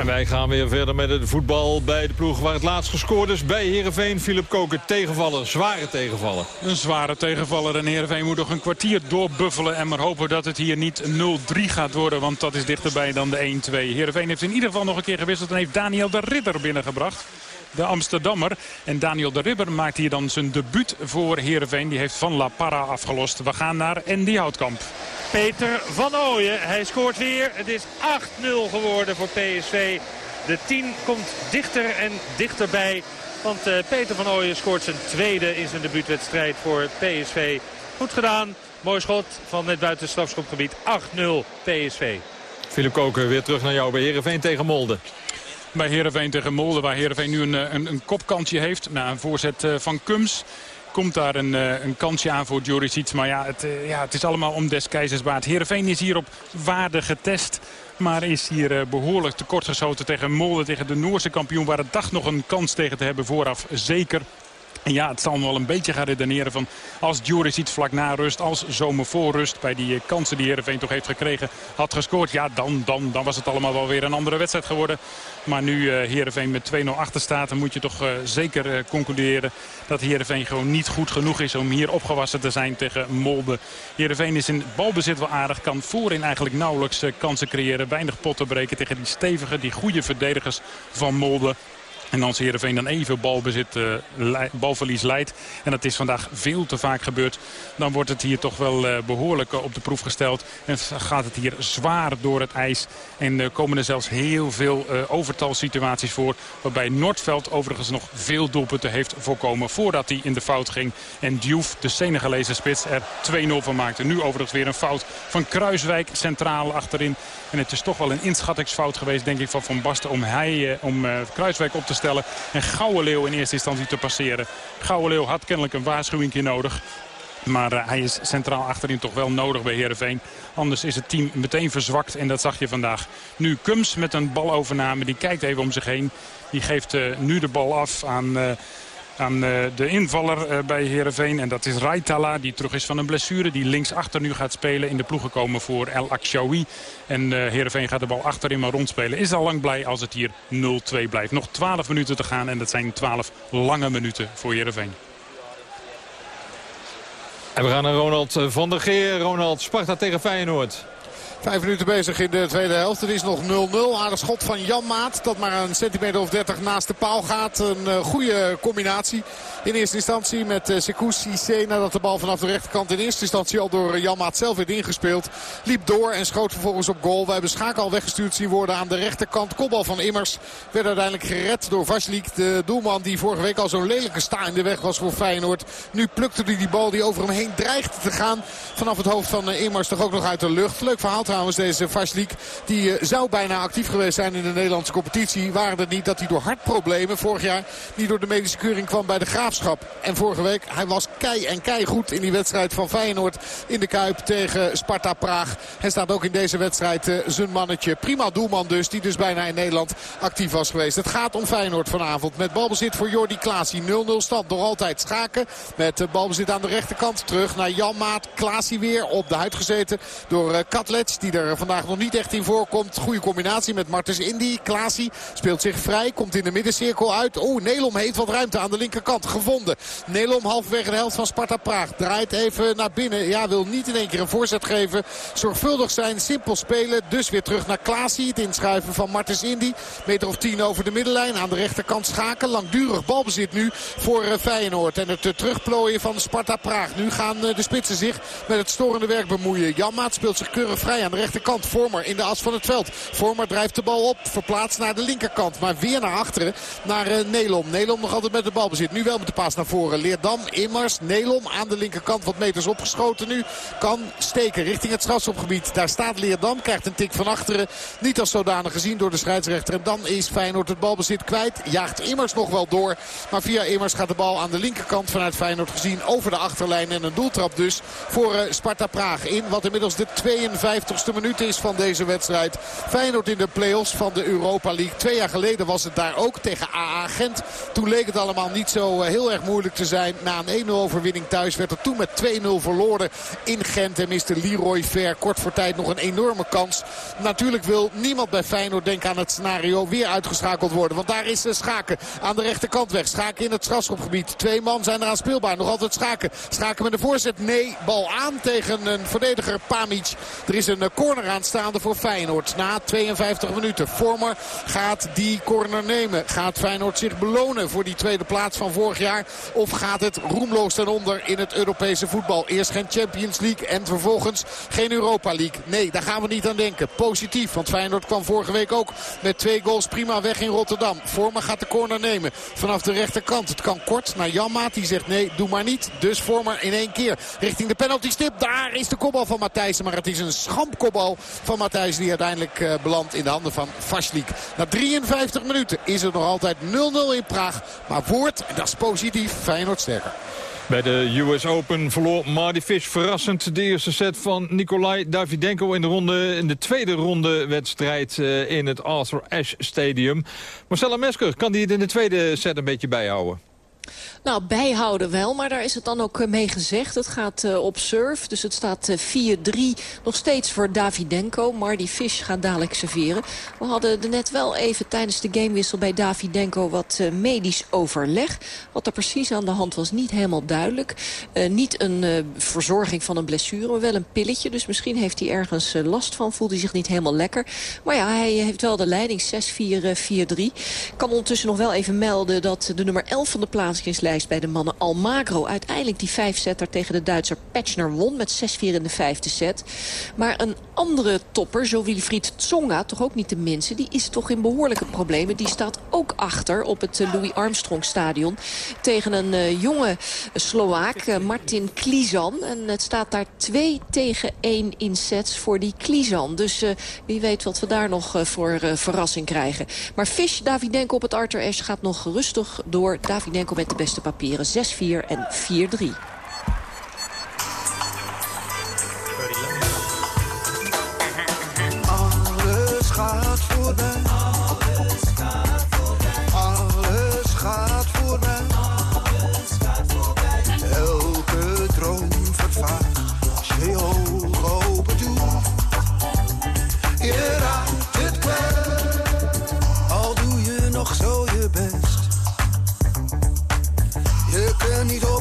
En wij gaan weer verder met het voetbal bij de ploeg waar het laatst gescoord is. Bij Heerenveen, Philip Koken, tegenvallen, zware tegenvallen. Een zware tegenvaller en Heerenveen moet nog een kwartier doorbuffelen. En maar hopen dat het hier niet 0-3 gaat worden, want dat is dichterbij dan de 1-2. Heerenveen heeft in ieder geval nog een keer gewisseld en heeft Daniel de Ridder binnengebracht de Amsterdammer. En Daniel de Ribber maakt hier dan zijn debuut voor Heerenveen. Die heeft Van La Parra afgelost. We gaan naar Andy Houtkamp. Peter van Ooyen, hij scoort weer. Het is 8-0 geworden voor PSV. De 10 komt dichter en dichterbij. Want uh, Peter van Ooyen scoort zijn tweede in zijn debuutwedstrijd voor PSV. Goed gedaan. Mooi schot van net buiten het strafschopgebied. 8-0 PSV. Philip Koken, weer terug naar jou bij Heerenveen tegen Molde bij Heerenveen tegen Molde. Waar Heerenveen nu een, een, een kopkantje heeft. Na een voorzet eh, van Kums komt daar een, eh, een kansje aan voor Juricic. Maar ja het, eh, ja, het is allemaal om des keizers baard. Heerenveen is hier op waarde getest. Maar is hier behoorlijk tekortgeschoten tegen Molde. Tegen de Noorse kampioen. Waar het dacht nog een kans tegen te hebben vooraf. Zeker. Ja, het zal me wel een beetje gaan redeneren van als Juris iets vlak na rust, als zomer voor rust bij die eh, kansen die Heerenveen toch heeft gekregen, had gescoord. Ja, dan, dan, dan was het allemaal wel weer een andere wedstrijd geworden. Maar nu uh, Heerenveen met 2-0 achter staat, dan moet je toch uh, zeker concluderen dat Heerenveen gewoon niet goed genoeg is om hier opgewassen te zijn tegen Molde. Heerenveen is in balbezit wel aardig, kan voorin eigenlijk nauwelijks kansen creëren. Weinig potten breken tegen die stevige, die goede verdedigers van Molde. En als Heerenveen dan even balbezit, uh, balverlies leidt. En dat is vandaag veel te vaak gebeurd. Dan wordt het hier toch wel uh, behoorlijk uh, op de proef gesteld. En gaat het hier zwaar door het ijs. En komen er zelfs heel veel overtalsituaties voor. Waarbij Noordveld overigens nog veel doelpunten heeft voorkomen. Voordat hij in de fout ging. En Diouf, de Senegalese spits, er 2-0 van maakte. Nu overigens weer een fout van Kruiswijk centraal achterin. En het is toch wel een inschattingsfout geweest, denk ik, van Van Basten... om, hij, om Kruiswijk op te stellen. En Gouwe Leeuw in eerste instantie te passeren. Gouwe Leeuw had kennelijk een waarschuwing nodig. Maar uh, hij is centraal achterin toch wel nodig bij Heerenveen. Anders is het team meteen verzwakt en dat zag je vandaag. Nu Kums met een balovername. Die kijkt even om zich heen. Die geeft nu de bal af aan... aan de invaller bij Heerenveen. En dat is Raitala, die terug is van een blessure. Die linksachter nu gaat spelen. In de ploeg gekomen voor El Akshawi. En Heerenveen gaat de bal achterin maar rondspelen. Is al lang blij als het hier 0-2 blijft. Nog 12 minuten te gaan en dat zijn 12 lange minuten voor Heerenveen. En we gaan naar Ronald van der Geer. Ronald, Sparta tegen Feyenoord. Vijf minuten bezig in de tweede helft. Het is nog 0-0. Aardig schot van Jan Maat. Dat maar een centimeter of 30 naast de paal gaat. Een uh, goede combinatie. In eerste instantie met uh, Sekou. Nadat de bal vanaf de rechterkant in eerste instantie al door uh, Jan Maat zelf werd ingespeeld. Liep door en schoot vervolgens op goal. Wij hebben Schaak al weggestuurd zien worden aan de rechterkant. Kopbal van Immers werd uiteindelijk gered door Vaslik. De doelman die vorige week al zo'n lelijke sta in de weg was voor Feyenoord. Nu plukte hij die bal die over hem heen dreigt te gaan. Vanaf het hoofd van Immers toch ook nog uit de lucht. Leuk verhaal trouwens deze Vaslik. Die uh, zou bijna actief geweest zijn in de Nederlandse competitie. Waren het niet dat hij door hartproblemen vorig jaar niet door de medische keuring kwam bij de Graafschap. En vorige week, hij was kei en kei goed in die wedstrijd van Feyenoord in de Kuip tegen Sparta Praag. Hij staat ook in deze wedstrijd uh, zijn mannetje. Prima doelman dus, die dus bijna in Nederland actief was geweest. Het gaat om Feyenoord vanavond met balbezit voor Jordi Klaasie. 0-0 stand, nog altijd schaken met uh, balbezit aan de rechterkant. Terug naar Jan Maat. Klaasie weer op de huid gezeten door Katlets. Die er vandaag nog niet echt in voorkomt. Goede combinatie met Martens Indy. Klaasie speelt zich vrij, komt in de middencirkel uit. Oeh, Nelom heeft wat ruimte aan de linkerkant gevonden. Nelom halverwege de helft van Sparta Praag. Draait even naar binnen. Ja, wil niet in één keer een voorzet geven. Zorgvuldig zijn, simpel spelen. Dus weer terug naar Klaasie. Het inschuiven van Martens Indy. Meter of tien over de middenlijn. Aan de rechterkant schaken. Langdurig balbezit nu voor eh, Feyenoord. En het eh, terugplooien van Sparta Praag. Nu gaan eh, de spitsen zich met het storende werk bemoeien. Jan Maat speelt zich keurig vrij aan de rechterkant. Vormer in de as van het veld. Vormer drijft de bal op. Verplaatst naar de linkerkant. Maar weer naar achteren. Naar Nelom. Nelom nog altijd met de balbezit. Nu wel met de paas naar voren. Leerdam, Immers, Nelom aan de linkerkant. Wat meters opgeschoten nu. Kan steken richting het strafschopgebied. Daar staat Leerdam. Krijgt een tik van achteren. Niet als zodanig gezien door de scheidsrechter. En dan is Feyenoord het balbezit kwijt. Jaagt Immers nog wel door. Maar via Immers gaat de bal aan de linkerkant vanuit Feyenoord gezien over de achterlijn. En een doeltrap dus voor eh, Sparta Praag in. Wat inmiddels de 52ste minuut is van deze wedstrijd. Feyenoord in de play-offs van de Europa League. Twee jaar geleden was het daar ook tegen AA Gent. Toen leek het allemaal niet zo eh, heel erg moeilijk te zijn. Na een 1-0 overwinning thuis werd er toen met 2-0 verloren in Gent. En miste Leroy Ver kort voor tijd nog een enorme kans. Natuurlijk wil niemand bij Feyenoord denken aan het scenario weer uitgeschakeld worden. Want daar is Schaken aan de rechterkant weg. Schaken in het strafschopgebied. Twee man zijn eraan speelbaar. Nog altijd Schaken. Schaken met een voorzet. Nee, bal aan tegen een verdediger Pamic. Er is een corner aanstaande voor Feyenoord. Na 52 minuten. Vormer gaat die corner nemen. Gaat Feyenoord zich belonen voor die tweede plaats van vorig jaar? Of gaat het roemloos ten onder in het Europese voetbal? Eerst geen Champions League en vervolgens geen Europa League. Nee, daar gaan we niet aan denken. Positief, want Feyenoord kwam vorige week ook met twee goals prima weg in Rotterdam. Vormer gaat de corner nemen vanaf de rechterkant. Het kan kort naar Janmaat. Die zegt nee, doe maar niet. Dus Vormer in één keer richting de penaltystip. Daar is de kopbal van Matthijsen. Maar het is een schampkopbal van Matthijs die uiteindelijk uh, belandt in de handen van Vaslik. Na 53 minuten is het nog altijd 0-0 in Praag. Maar woord, en dat is positief, Feyenoord sterker. Bij de US Open verloor Marty Fish verrassend de eerste set van Nikolai Davidenko in de, ronde, in de tweede ronde wedstrijd uh, in het Arthur Ashe Stadium. Marcella Mesker, kan die het in de tweede set een beetje bijhouden? Nou, bijhouden wel, maar daar is het dan ook mee gezegd. Het gaat uh, op surf, dus het staat uh, 4-3 nog steeds voor Davidenko. Marty Fish gaat dadelijk serveren. We hadden er net wel even tijdens de gamewissel bij Davidenko wat medisch overleg. Wat er precies aan de hand was, niet helemaal duidelijk. niet een verzorging van een blessure, maar wel een pilletje. Dus misschien heeft hij ergens last van, voelt hij zich niet helemaal lekker. Maar ja, hij heeft wel de leiding 6-4-4-3. kan ondertussen nog wel even melden dat de nummer 11 van de bij de mannen Almagro. Uiteindelijk die vijfzetter tegen de Duitser Petschner won met 6-4 in de vijfde set. Maar een andere topper, zo Wilfried Tsonga, toch ook niet de minste... die is toch in behoorlijke problemen. Die staat ook achter op het eh, Louis Armstrong stadion... tegen een uh, jonge Sloaak, uh, Martin Klizan. En het staat daar 2 tegen 1 in sets voor die Klizan. Dus wie weet wat we daar nog voor verrassing krijgen. Maar Fish, Davidenko op het Arthur Ashe gaat nog rustig door. Davidenko met de beste papieren 6-4 en 4-3. Alles gaat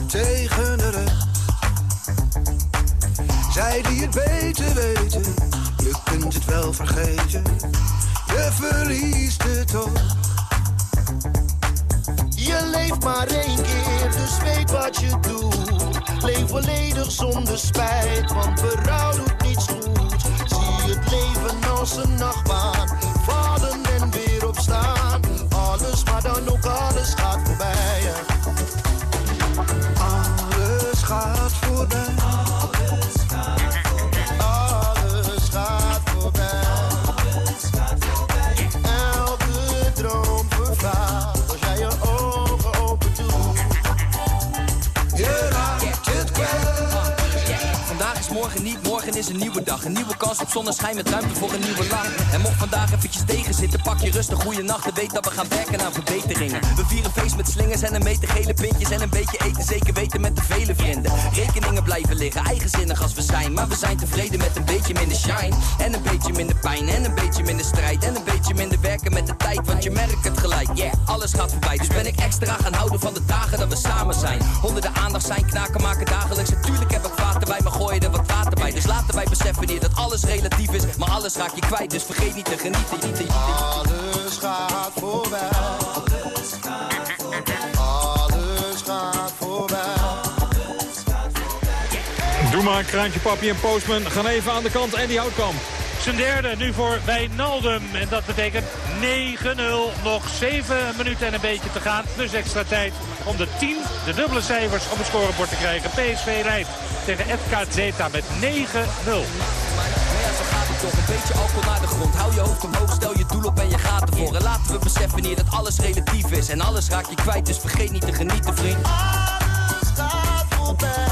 tegen de rest. Zij die het beter weten, je kunt het wel vergeten. Je verliest het toch. Je leeft maar één keer, dus weet wat je doet. Leef volledig zonder spijt, want berouw doet niets goed. Zie het leven als een nachtbaan, vallen is een nieuwe dag. Een nieuwe kans op zonneschijn met ruimte voor een nieuwe lach. En mocht vandaag eventjes tegen zitten, pak je rustig, goede nacht. En weet dat we gaan werken aan verbeteringen. We vieren feest met slingers en een meter gele pintjes. En een beetje eten, zeker weten met de vele vrienden. Rekeningen blijven liggen, eigenzinnig als we zijn. Maar we zijn tevreden met een beetje minder shine. En een beetje minder pijn, en een beetje minder strijd. En een beetje minder werken met de tijd, want je merkt het gelijk. Yeah, alles gaat voorbij, dus ben ik extra gaan houden van de dagen dat we samen zijn. Honderden aandacht zijn, knaken maken dagelijks. Natuurlijk heb ik water bij, maar gooi je er wat water bij. Dus laten wij beseffen hier dat alles relatief is. Maar alles raak je kwijt, dus vergeet niet te genieten. Alles gaat voorbij. Alles gaat voorbij. Doe maar, Kraantje Papi en Postman gaan even aan de kant. En die Houtkamp. Zijn derde nu voor Wijnaldum. En dat betekent 9-0. Nog 7 minuten en een beetje te gaan. Plus extra tijd om de 10, de dubbele cijfers op het scorebord te krijgen. PSV rijdt tegen FK Zeta met 9-0. toch een beetje alcohol naar de grond. Hou je hoofd omhoog, stel je doel op en je gaat ervoor. En laten we beseffen hier dat alles relatief is. En alles raak je kwijt, dus vergeet niet te genieten, vriend. Alles gaat voorbij.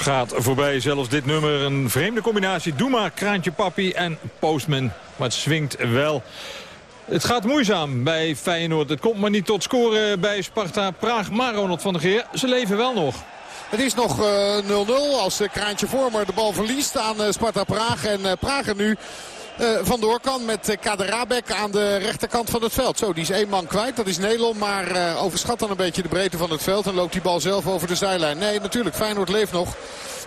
Gaat voorbij, zelfs dit nummer. Een vreemde combinatie. Doe maar, Kraantje Papi en Postman. Maar het swingt wel. Het gaat moeizaam bij Feyenoord. Het komt maar niet tot scoren bij Sparta Praag. Maar Ronald van der Geer, ze leven wel nog. Het is nog eh, 0-0 als eh, Kraantje Vormer de bal verliest aan eh, Sparta Praag. En eh, Praag er nu eh, vandoor kan met eh, Kaderabek aan de rechterkant van het veld. Zo, die is één man kwijt. Dat is Nelon, maar eh, overschat dan een beetje de breedte van het veld. En loopt die bal zelf over de zijlijn. Nee, natuurlijk, Feyenoord leeft nog.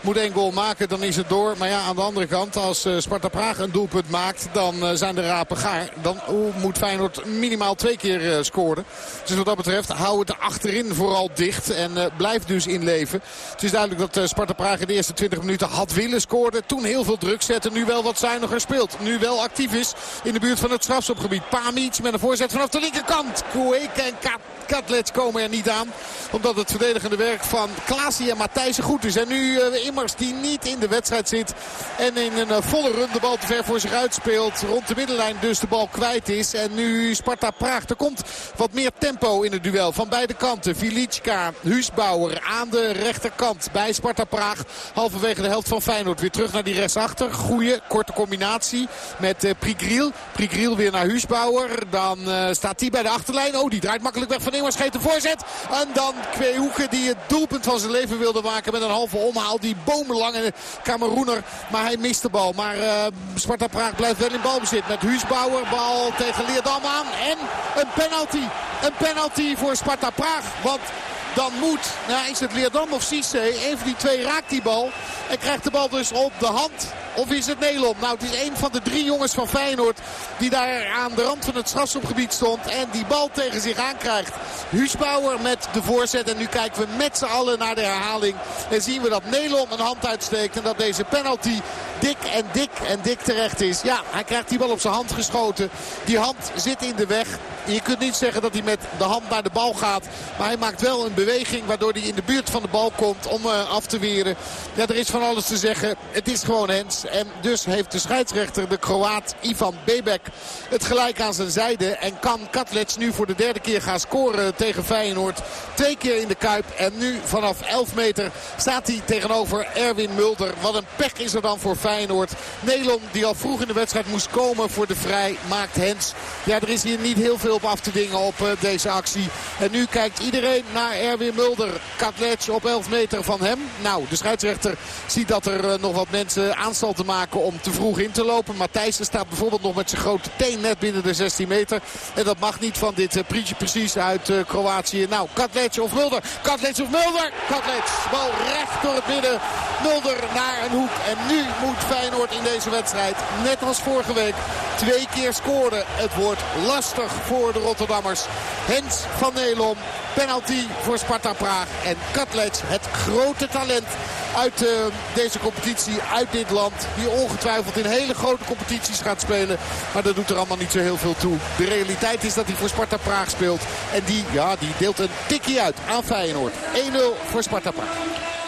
Moet één goal maken, dan is het door. Maar ja, aan de andere kant, als eh, Sparta Praag een doelpunt maakt... dan eh, zijn de rapen gaar. Dan moet Feyenoord minimaal twee keer eh, scoren. Dus wat dat betreft, hou het er achterin vooral dicht. En eh, blijf dus in leven. Het is duidelijk dat eh, Sparta Praag in de eerste 20 minuten had willen scoren. Toen heel veel druk zetten. Nu wel wat zuiniger speelt. Wel actief is in de buurt van het strafschopgebied. Pamic met een voorzet vanaf de linkerkant. Koueke en komen er niet aan. Omdat het verdedigende werk van Klaasie en Matthijsen goed is. En nu eh, Immers die niet in de wedstrijd zit. En in een eh, volle run de bal te ver voor zich uitspeelt. Rond de middenlijn dus de bal kwijt is. En nu Sparta Praag. Er komt wat meer tempo in het duel van beide kanten. Vilicka, Huusbouwer aan de rechterkant bij Sparta Praag. Halverwege de helft van Feyenoord. Weer terug naar die rechtsachter. Goeie korte combinatie met uh, Prigriel. Prigriel weer naar Huusbouwer. Dan eh, staat hij bij de achterlijn. Oh, die draait makkelijk weg van. Geeft de voorzet. En dan Kwehoeken die het doelpunt van zijn leven wilde maken met een halve omhaal. Die bomenlange Cameroener. Maar hij mist de bal. Maar eh, Sparta Praag blijft wel in balbezit. Met Huusbouwer. Bal tegen Leerdam aan. En een penalty. Een penalty voor Sparta Praag. Want dan moet, nou is het Leerdam of Cisse, een van die twee raakt die bal. En krijgt de bal dus op de hand. Of is het Nelom? Nou, het is een van de drie jongens van Feyenoord die daar aan de rand van het strafschopgebied stond. En die bal tegen zich aankrijgt. Huusbouwer met de voorzet. En nu kijken we met z'n allen naar de herhaling. En zien we dat Nelom een hand uitsteekt. En dat deze penalty dik en dik en dik terecht is. Ja, hij krijgt die bal op zijn hand geschoten. Die hand zit in de weg. Je kunt niet zeggen dat hij met de hand naar de bal gaat. Maar hij maakt wel een beweging waardoor hij in de buurt van de bal komt om uh, af te weren. Ja, er is van alles te zeggen. Het is gewoon Hens. En dus heeft de scheidsrechter, de Kroaat Ivan Bebek, het gelijk aan zijn zijde. En kan Katlec nu voor de derde keer gaan scoren tegen Feyenoord. Twee keer in de Kuip. En nu vanaf 11 meter staat hij tegenover Erwin Mulder. Wat een pech is er dan voor Feyenoord. Nelon die al vroeg in de wedstrijd moest komen voor de vrij maakt Hens. Ja, er is hier niet heel veel op af te dingen op uh, deze actie. En nu kijkt iedereen naar Erwin Mulder. Katlec op 11 meter van hem. Nou, de scheidsrechter ziet dat er uh, nog wat mensen te maken om te vroeg in te lopen. Matthijssen staat bijvoorbeeld nog met zijn grote teen net binnen de 16 meter. En dat mag niet van dit uh, prietje precies uit Kroatië. Nou, Katlec of Mulder. Katlec of Mulder. Katlec. Bal recht door het midden Mulder naar een hoek. En nu moet Feyenoord in deze wedstrijd, net als vorige week, twee keer scoren. Het wordt lastig voor de Rotterdammers. Hens van Nelom, penalty voor Sparta Praag. En Katlec, het grote talent uit uh, deze competitie, uit dit land. Die ongetwijfeld in hele grote competities gaat spelen. Maar dat doet er allemaal niet zo heel veel toe. De realiteit is dat hij voor Sparta Praag speelt. En die, ja, die deelt een tikje uit aan Feyenoord. 1-0 voor Sparta Praag.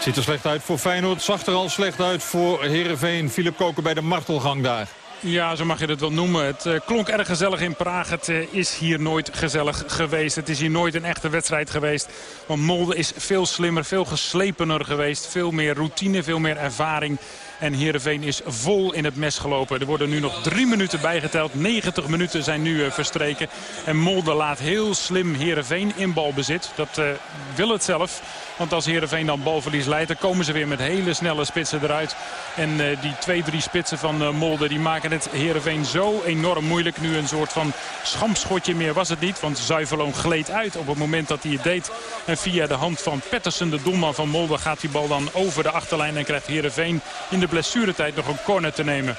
Ziet er slecht uit voor Feyenoord. Zag er al slecht uit voor Heerenveen. Philip Koken bij de martelgang daar. Ja, zo mag je het wel noemen. Het uh, klonk erg gezellig in Praag. Het uh, is hier nooit gezellig geweest. Het is hier nooit een echte wedstrijd geweest. Want Molde is veel slimmer, veel geslepener geweest. Veel meer routine, veel meer ervaring. En Heerenveen is vol in het mes gelopen. Er worden nu nog drie minuten bijgeteld. 90 minuten zijn nu uh, verstreken. En Molde laat heel slim Heerenveen in balbezit. Dat wil het zelf. Want als Heerenveen dan balverlies leidt, dan komen ze weer met hele snelle spitsen eruit. En uh, die twee, drie spitsen van uh, Molde, die maken het Heerenveen zo enorm moeilijk. Nu een soort van schampschotje meer was het niet. Want Zuiverloon gleed uit op het moment dat hij het deed. En via de hand van Pettersen, de doelman van Molde, gaat die bal dan over de achterlijn. En krijgt Heerenveen in de blessuretijd nog een corner te nemen.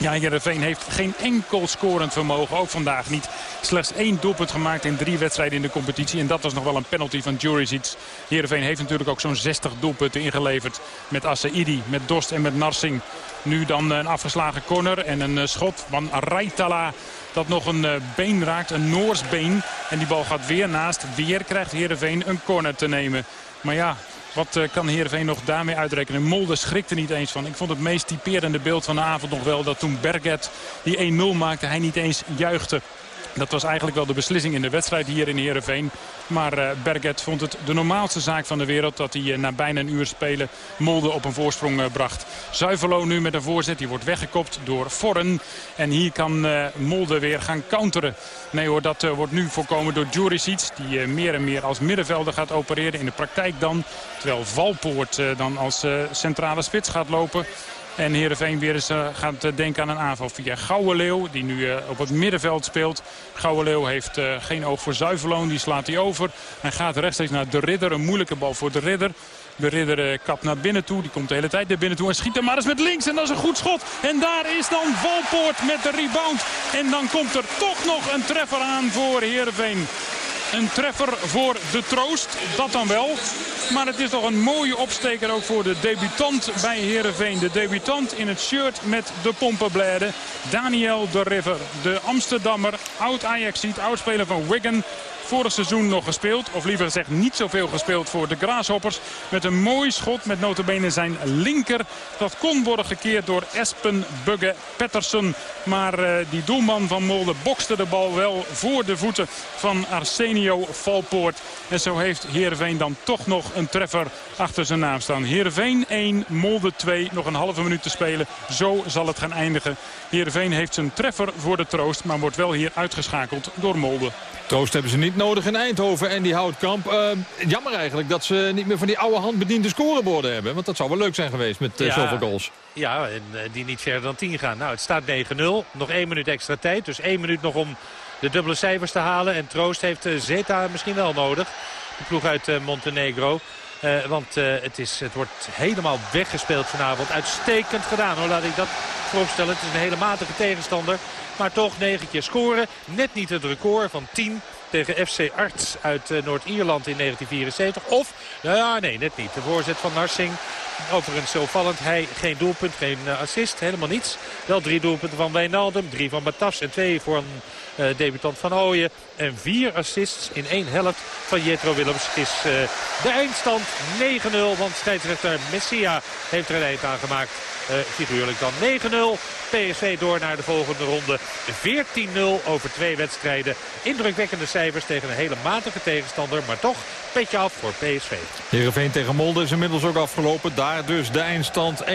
Ja, Heerenveen heeft geen enkel scorend vermogen. Ook vandaag niet. Slechts één doelpunt gemaakt in drie wedstrijden in de competitie. En dat was nog wel een penalty van Juricic. Heerenveen heeft natuurlijk ook zo'n 60 doelpunten ingeleverd. Met Assaidi, met Dost en met Narsing. Nu dan een afgeslagen corner en een schot van Raitala. Dat nog een been raakt, een Noors been. En die bal gaat weer naast. Weer krijgt Heerenveen een corner te nemen. Maar ja, wat uh, kan Heerenveen nog daarmee uitrekenen? Molde schrikt er niet eens van. Ik vond het meest typerende beeld van de avond nog wel... dat toen Berget die 1-0 maakte, hij niet eens juichte. Dat was eigenlijk wel de beslissing in de wedstrijd hier in Heerenveen. Maar uh, Berget vond het de normaalste zaak van de wereld... dat hij uh, na bijna een uur spelen Molde op een voorsprong uh, bracht. Zuiverlo nu met een voorzet. Die wordt weggekopt door Forren. En hier kan Molde weer gaan counteren. Nee hoor, dat wordt nu voorkomen door Juricic. Die meer en meer als middenvelder gaat opereren. In de praktijk dan. Terwijl Valpoort dan als centrale spits gaat lopen. En Heerenveen weer eens uh, gaat uh, denken aan een aanval via Gouwenleeuw. Die nu uh, op het middenveld speelt. Gouwenleeuw heeft geen oog voor Zuiverloon. Die slaat hij over. Hij gaat rechtstreeks naar de Ridder. Een moeilijke bal voor de Ridder. De Ridder kapt naar binnen toe. Die komt de hele tijd naar binnen toe. En schiet er maar eens met links. En dat is een goed schot. En daar is dan Valpoort met de rebound. En dan komt er toch nog een treffer aan voor Heerenveen. Een treffer voor de troost, dat dan wel. Maar het is toch een mooie opsteker ook voor de debutant bij Heerenveen. De debutant in het shirt met de pompenbladen. Daniel de River, de Amsterdammer, oud-Ajaxiet, oud-speler van Wigan vorig seizoen nog gespeeld. Of liever gezegd niet zoveel gespeeld voor de Graashoppers. Met een mooi schot met notabene zijn linker. Dat kon worden gekeerd door Espen Bugge Pettersen. Maar uh, die doelman van Molde bokste de bal wel voor de voeten van Arsenio Valpoort. En zo heeft Heerenveen dan toch nog een treffer achter zijn naam staan. Heerenveen 1, Molde 2. Nog een halve minuut te spelen. Zo zal het gaan eindigen. Heerenveen heeft zijn treffer voor de troost. Maar wordt wel hier uitgeschakeld door Molde. Troost hebben ze niet nodig in Eindhoven en die Houtkamp. Uh, jammer eigenlijk dat ze niet meer van die oude handbediende scoreborden hebben. Want dat zou wel leuk zijn geweest met uh, ja, zoveel goals. Ja, en uh, die niet verder dan 10 gaan. Nou, het staat 9-0. Nog één minuut extra tijd. Dus één minuut nog om de dubbele cijfers te halen. En Troost heeft Zeta misschien wel nodig. De ploeg uit Montenegro. Uh, want uh, het, is, het wordt helemaal weggespeeld vanavond. Uitstekend gedaan hoor, laat ik dat vooropstellen. Het is een hele matige tegenstander. Maar toch negen keer scoren. Net niet het record van 10 tegen FC Arts uit uh, Noord-Ierland in 1974. Of, nou ja, nee, net niet. De voorzet van Narsing. Overigens zo vallend. Hij geen doelpunt, geen assist, helemaal niets. Wel drie doelpunten van Wijnaldum, drie van Batas en twee voor een debutant van Ooyen. En vier assists in één helft van Jetro Willems is uh, de eindstand 9-0. Want scheidsrechter Messia heeft er een eind aan gemaakt. Uh, figuurlijk dan 9-0. PSV door naar de volgende ronde. 14-0 over twee wedstrijden. Indrukwekkende cijfers tegen een hele matige tegenstander. Maar toch petje af voor PSV. Heerenveen tegen Molde is inmiddels ook afgelopen. Daar dus de eindstand 1-2.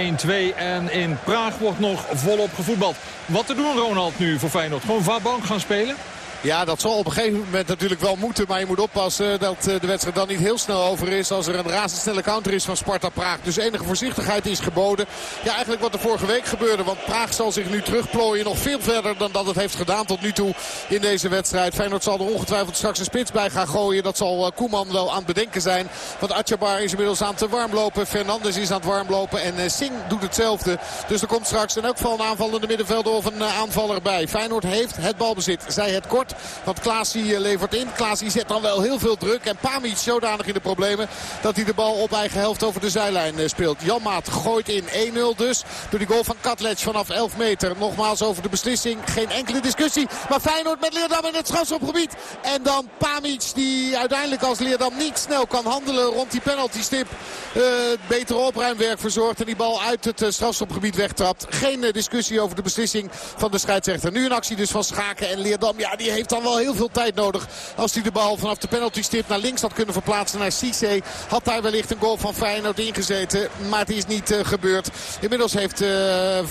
En in Praag wordt nog volop gevoetbald. Wat te doen Ronald nu voor Feyenoord? Gewoon vaarbank gaan spelen? trailer. Ja, dat zal op een gegeven moment natuurlijk wel moeten. Maar je moet oppassen dat eh, de wedstrijd dan niet heel snel over is. Als er een razendsnelle counter is van Sparta Praag. Dus enige voorzichtigheid is geboden. Ja, eigenlijk wat er vorige week gebeurde. Want Praag zal zich nu terugplooien nog veel verder dan dat het heeft gedaan tot nu toe in deze wedstrijd. Feyenoord zal er ongetwijfeld straks een spits bij gaan gooien. Dat zal eh, Koeman wel aan het bedenken zijn. Want Atjabar is inmiddels aan het warmlopen. Fernandes is aan het warmlopen. En eh, Singh doet hetzelfde. Dus er komt straks in elk geval een aanvallende middenvelder of een aanvaller bij. Feyenoord heeft het balbezit. Zij het kort. Want Klaasie levert in. Klaasie zet dan wel heel veel druk. En Pamic zodanig in de problemen dat hij de bal op eigen helft over de zijlijn speelt. Janmaat gooit in 1-0 dus. Door die goal van Katlec vanaf 11 meter. Nogmaals over de beslissing. Geen enkele discussie. Maar Feyenoord met Leerdam in het strafschopgebied. En dan Pamic die uiteindelijk als Leerdam niet snel kan handelen rond die penaltystip. Uh, betere opruimwerk verzorgt en die bal uit het uh, strafschopgebied wegtrapt. Geen discussie over de beslissing van de scheidsrechter. Nu een actie dus van Schaken en Leerdam. Ja, die heeft dan wel heel veel tijd nodig. Als hij de bal vanaf de penaltystip naar links had kunnen verplaatsen naar Cisse. Had daar wellicht een goal van Feyenoord ingezeten. Maar het is niet gebeurd. Inmiddels heeft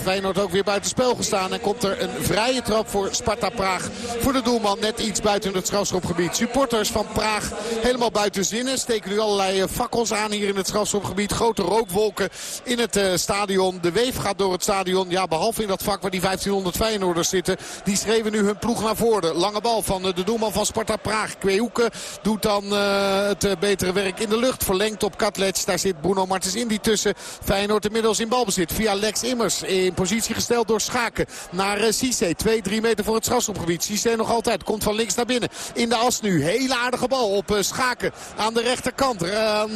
Feyenoord ook weer buiten spel gestaan. En komt er een vrije trap voor Sparta Praag. Voor de doelman net iets buiten het strafschopgebied. Supporters van Praag helemaal buiten zinnen. Steken nu allerlei fakkels aan hier in het strafschopgebied. Grote rookwolken in het stadion. De weef gaat door het stadion. Ja, behalve in dat vak waar die 1500 Feyenoorders zitten. Die schreven nu hun ploeg naar voren. Lange bal van de doelman van Sparta Praag. Kwehoeken doet dan uh, het betere werk in de lucht. Verlengt op Katlec. Daar zit Bruno Martens in die tussen. Feyenoord inmiddels in balbezit. Via Lex Immers. In positie gesteld door Schaken. Naar uh, Cisse. 2-3 meter voor het strafschopgebied. Cisse nog altijd. Komt van links naar binnen. In de as nu. Hele aardige bal op Schaken. Aan de rechterkant.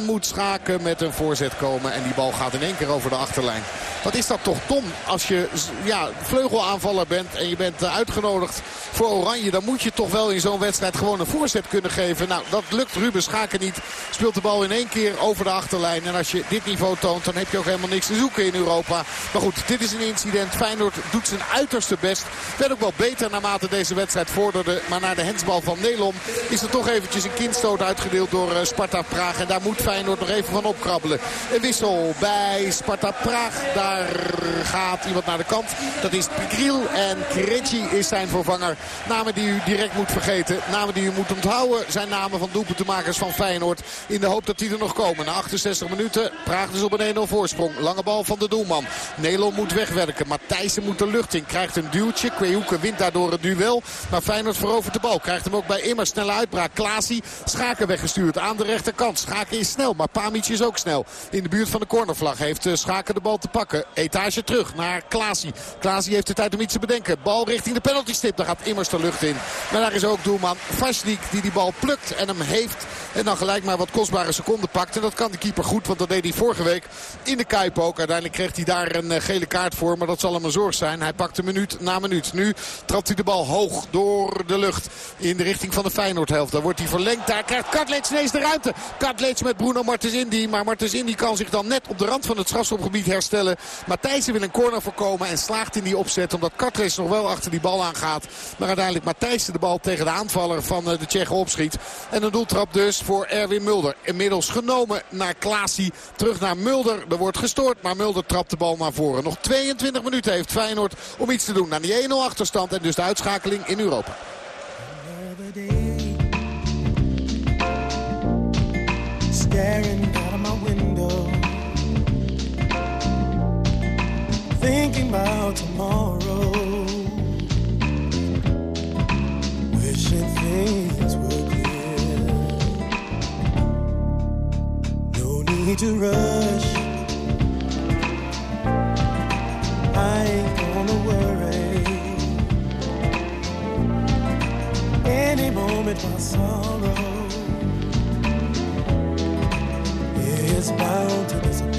Moet Schaken met een voorzet komen. En die bal gaat in één keer over de achterlijn. Wat is dat toch dom als je ja, vleugelaanvaller bent en je bent uitgenodigd voor Oranje. Dan moet je toch wel in zo'n wedstrijd gewoon een voorzet kunnen geven. Nou, dat lukt Ruben Schaken niet. Speelt de bal in één keer over de achterlijn. En als je dit niveau toont, dan heb je ook helemaal niks te zoeken in Europa. Maar goed, dit is een incident. Feyenoord doet zijn uiterste best. Werd ook wel beter naarmate deze wedstrijd vorderde. Maar na de hensbal van Nelom is er toch eventjes een kindstoot uitgedeeld door Sparta Praag. En daar moet Feyenoord nog even van opkrabbelen. Een wissel bij Sparta Praag. Daar gaat iemand naar de kant. Dat is Pigril en Krejci is zijn vervanger. Namen die u direct moet vergeten. Namen die u moet onthouden zijn namen van doelpuntenmakers van Feyenoord. In de hoop dat die er nog komen. Na 68 minuten Praag dus op een 1-0 voorsprong. Lange bal van de doelman. Nelo moet wegwerken. Matthijssen moet de lucht in. Krijgt een duwtje. Kwehoeken wint daardoor het duel. Maar Feyenoord verovert de bal. Krijgt hem ook bij Immer. Snelle uitbraak. Klaasie. Schaken weggestuurd aan de rechterkant. Schaken is snel. Maar Pamic is ook snel. In de buurt van de cornervlag heeft Schaken de bal te pakken. Etage terug naar Klaasie. Klaasie heeft de tijd om iets te bedenken. Bal richting de penaltystip. Daar gaat Immers de lucht in. Maar daar is ook doelman Vaslik die die bal plukt en hem heeft. En dan gelijk maar wat kostbare seconden pakt. En dat kan de keeper goed, want dat deed hij vorige week in de Kuip ook. Uiteindelijk kreeg hij daar een gele kaart voor. Maar dat zal hem een zorg zijn. Hij pakt een minuut na minuut. Nu trapt hij de bal hoog door de lucht in de richting van de Feyenoordhelft. Daar wordt hij verlengd. Daar krijgt Katlets ineens de ruimte. Katlets met Bruno Martens Indy. Maar Martens Indy kan zich dan net op de rand van het strafschopgebied herstellen. Matthijsen wil een corner voorkomen en slaagt in die opzet. Omdat Katlets nog wel achter die bal aangaat. Maar uiteindelijk Matthijsen de bal tegen de aanvaller van de Tsjechen opschiet. En een doeltrap dus voor Erwin Mulder. Inmiddels genomen naar Klaasie. Terug naar Mulder. Er wordt gestoord, maar Mulder trapt de bal naar voren. Nog 22 minuten heeft Feyenoord om iets te doen aan die 1-0 achterstand. En dus de uitschakeling in Europa. Thinking about tomorrow. Wishing things were clear. No need to rush. I ain't gonna worry. Any moment my sorrow is bound to disappear.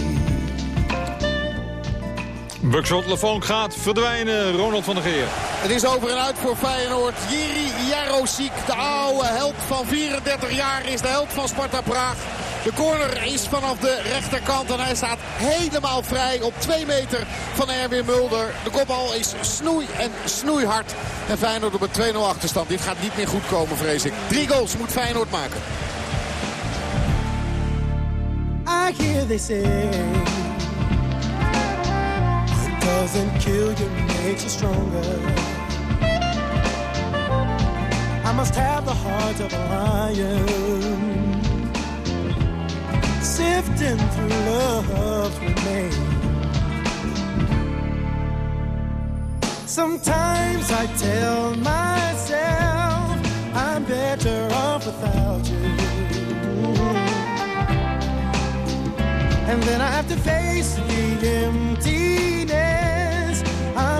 Buxot Lefon gaat verdwijnen. Ronald van der Geer. Het is over en uit voor Feyenoord. Jiri Jarosiek, de oude held van 34 jaar, is de held van Sparta Praag. De corner is vanaf de rechterkant en hij staat helemaal vrij op 2 meter van Erwin Mulder. De kopbal is snoei en snoeihard. En Feyenoord op een 2-0 achterstand. Dit gaat niet meer goed komen, vrees ik. Drie goals moet Feyenoord maken. I hear they say What doesn't kill you makes you stronger. I must have the heart of a lion. Sifting through love's remains Sometimes I tell myself I'm better off without you. And then I have to face the emptiness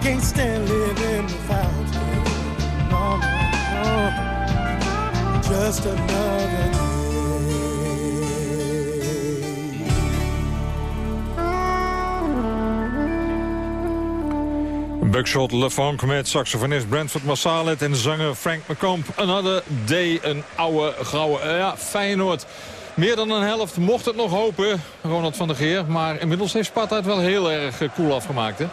Can't stand living without you. No. Just another day. Buckshot met saxofonist Brentford Marsalet en zanger Frank McComb. Another day, een oude, grauwe, eh, ja, Feyenoord. Meer dan een helft mocht het nog hopen, Ronald van der Geer. Maar inmiddels heeft Sparta het wel heel erg eh, cool afgemaakt, hè?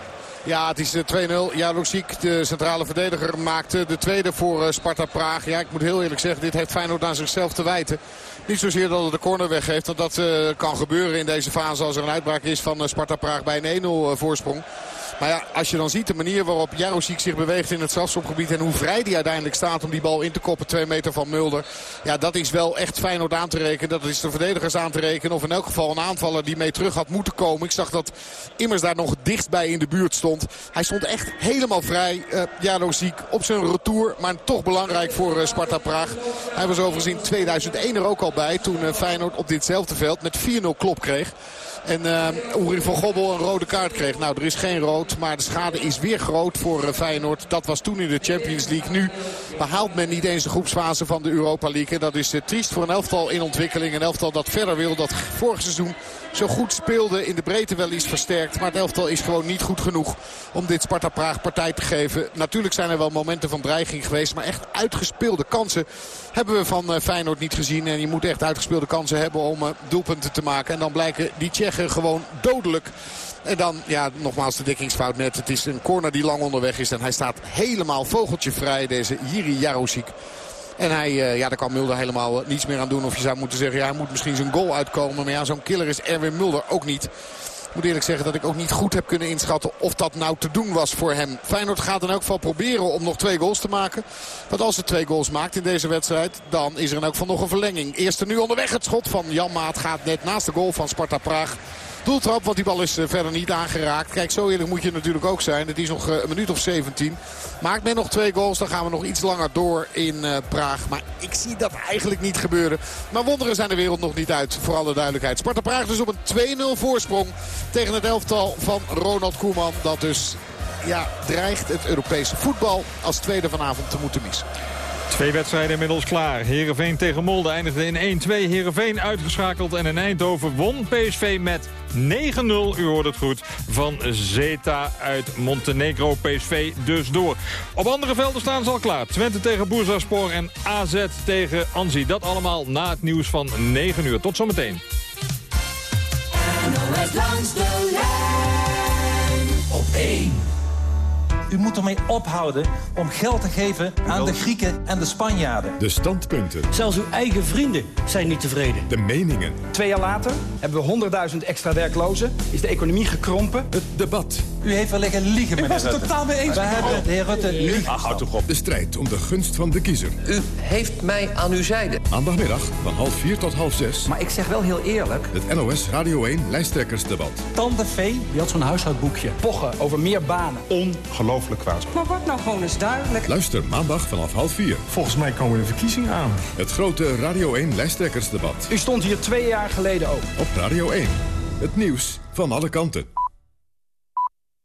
Ja, het is eh, 2-0. Jarosiek, de centrale verdediger, maakte de tweede voor eh, Sparta Praag. Ja, ik moet heel eerlijk zeggen, dit heeft Feyenoord aan zichzelf te wijten. Niet zozeer dat het de corner weggeeft, want dat eh, kan gebeuren in deze fase als er een uitbraak is van Sparta Praag bij een 1-0 voorsprong. Maar ja, als je dan ziet de manier waarop Jarosiek zich beweegt in het strafschopgebied... en hoe vrij die uiteindelijk staat om die bal in te koppen, twee meter van Mulder... ja, dat is wel echt Feyenoord aan te rekenen. Dat is de verdedigers aan te rekenen. Of in elk geval een aanvaller die mee terug had moeten komen. Ik zag dat Immers daar nog dichtbij in de buurt stond. Hij stond echt helemaal vrij, uh, op zijn retour. Maar toch belangrijk voor uh, Sparta Praag. Hij was overigens in 2001 er ook al bij... toen uh, Feyenoord op ditzelfde veld met 4-0 klop kreeg. En uh, Uri van Gobbel een rode kaart kreeg. Nou, er is geen rood, maar de schade is weer groot voor uh, Feyenoord. Dat was toen in de Champions League. Nu behaalt men niet eens de groepsfase van de Europa League. En dat is uh, triest voor een elftal in ontwikkeling. Een elftal dat verder wil, dat vorig seizoen zo goed speelde. In de breedte wel iets versterkt. Maar het elftal is gewoon niet goed genoeg om dit Sparta Praag partij te geven. Natuurlijk zijn er wel momenten van dreiging geweest. Maar echt uitgespeelde kansen hebben we van Feyenoord niet gezien. En je moet echt uitgespeelde kansen hebben om doelpunten te maken. En dan blijken die Tsjechen gewoon dodelijk. En dan, ja, nogmaals de dekkingsfout net. Het is een corner die lang onderweg is. En hij staat helemaal vogeltje vrij, deze Jiri Jarosik. En hij, ja, daar kan Mulder helemaal niets meer aan doen. Of je zou moeten zeggen, ja, hij moet misschien zijn goal uitkomen. Maar ja, zo'n killer is Erwin Mulder ook niet. Ik moet eerlijk zeggen dat ik ook niet goed heb kunnen inschatten of dat nou te doen was voor hem. Feyenoord gaat in elk geval proberen om nog twee goals te maken. Want als het twee goals maakt in deze wedstrijd, dan is er in elk geval nog een verlenging. Eerste nu onderweg het schot van Jan Maat gaat net naast de goal van Sparta Praag. Doeltrap, want die bal is verder niet aangeraakt. Kijk, zo eerlijk moet je natuurlijk ook zijn. Het is nog een minuut of 17. Maakt men nog twee goals, dan gaan we nog iets langer door in uh, Praag. Maar ik zie dat eigenlijk niet gebeuren. Maar wonderen zijn de wereld nog niet uit, voor alle duidelijkheid. Sparta Praag dus op een 2-0 voorsprong tegen het elftal van Ronald Koeman. Dat dus ja, dreigt het Europese voetbal als tweede vanavond te moeten missen. Twee wedstrijden inmiddels klaar. Heerenveen tegen Molde eindigde in 1-2. Heerenveen uitgeschakeld en in Eindhoven won PSV met 9-0. U hoort het goed. Van Zeta uit Montenegro. PSV dus door. Op andere velden staan ze al klaar. Twente tegen Bursaspor en AZ tegen Anzi. Dat allemaal na het nieuws van 9 uur. Tot zometeen. NOS langs de lijn. U moet ermee ophouden om geld te geven aan de Grieken en de Spanjaarden. De standpunten. Zelfs uw eigen vrienden zijn niet tevreden. De meningen. Twee jaar later hebben we 100.000 extra werklozen. Is de economie gekrompen. Het debat. U heeft wel liggen liegen, meneer was het totaal mee eens. We hebben de heer Rutte liegen. Ach, houd toch op. De strijd om de gunst van de kiezer. U heeft mij aan uw zijde. Maandagmiddag van half vier tot half zes. Maar ik zeg wel heel eerlijk. Het NOS Radio 1 lijsttrekkersdebat. Tante Vee, die had zo'n huishoudboekje. Pochen over meer banen. Ongelooflijk kwaad. Maar wat nou gewoon eens duidelijk. Luister maandag vanaf half vier. Volgens mij komen de verkiezingen aan. Het grote Radio 1 lijsttrekkersdebat. U stond hier twee jaar geleden ook. Op Radio 1. Het nieuws van alle kanten.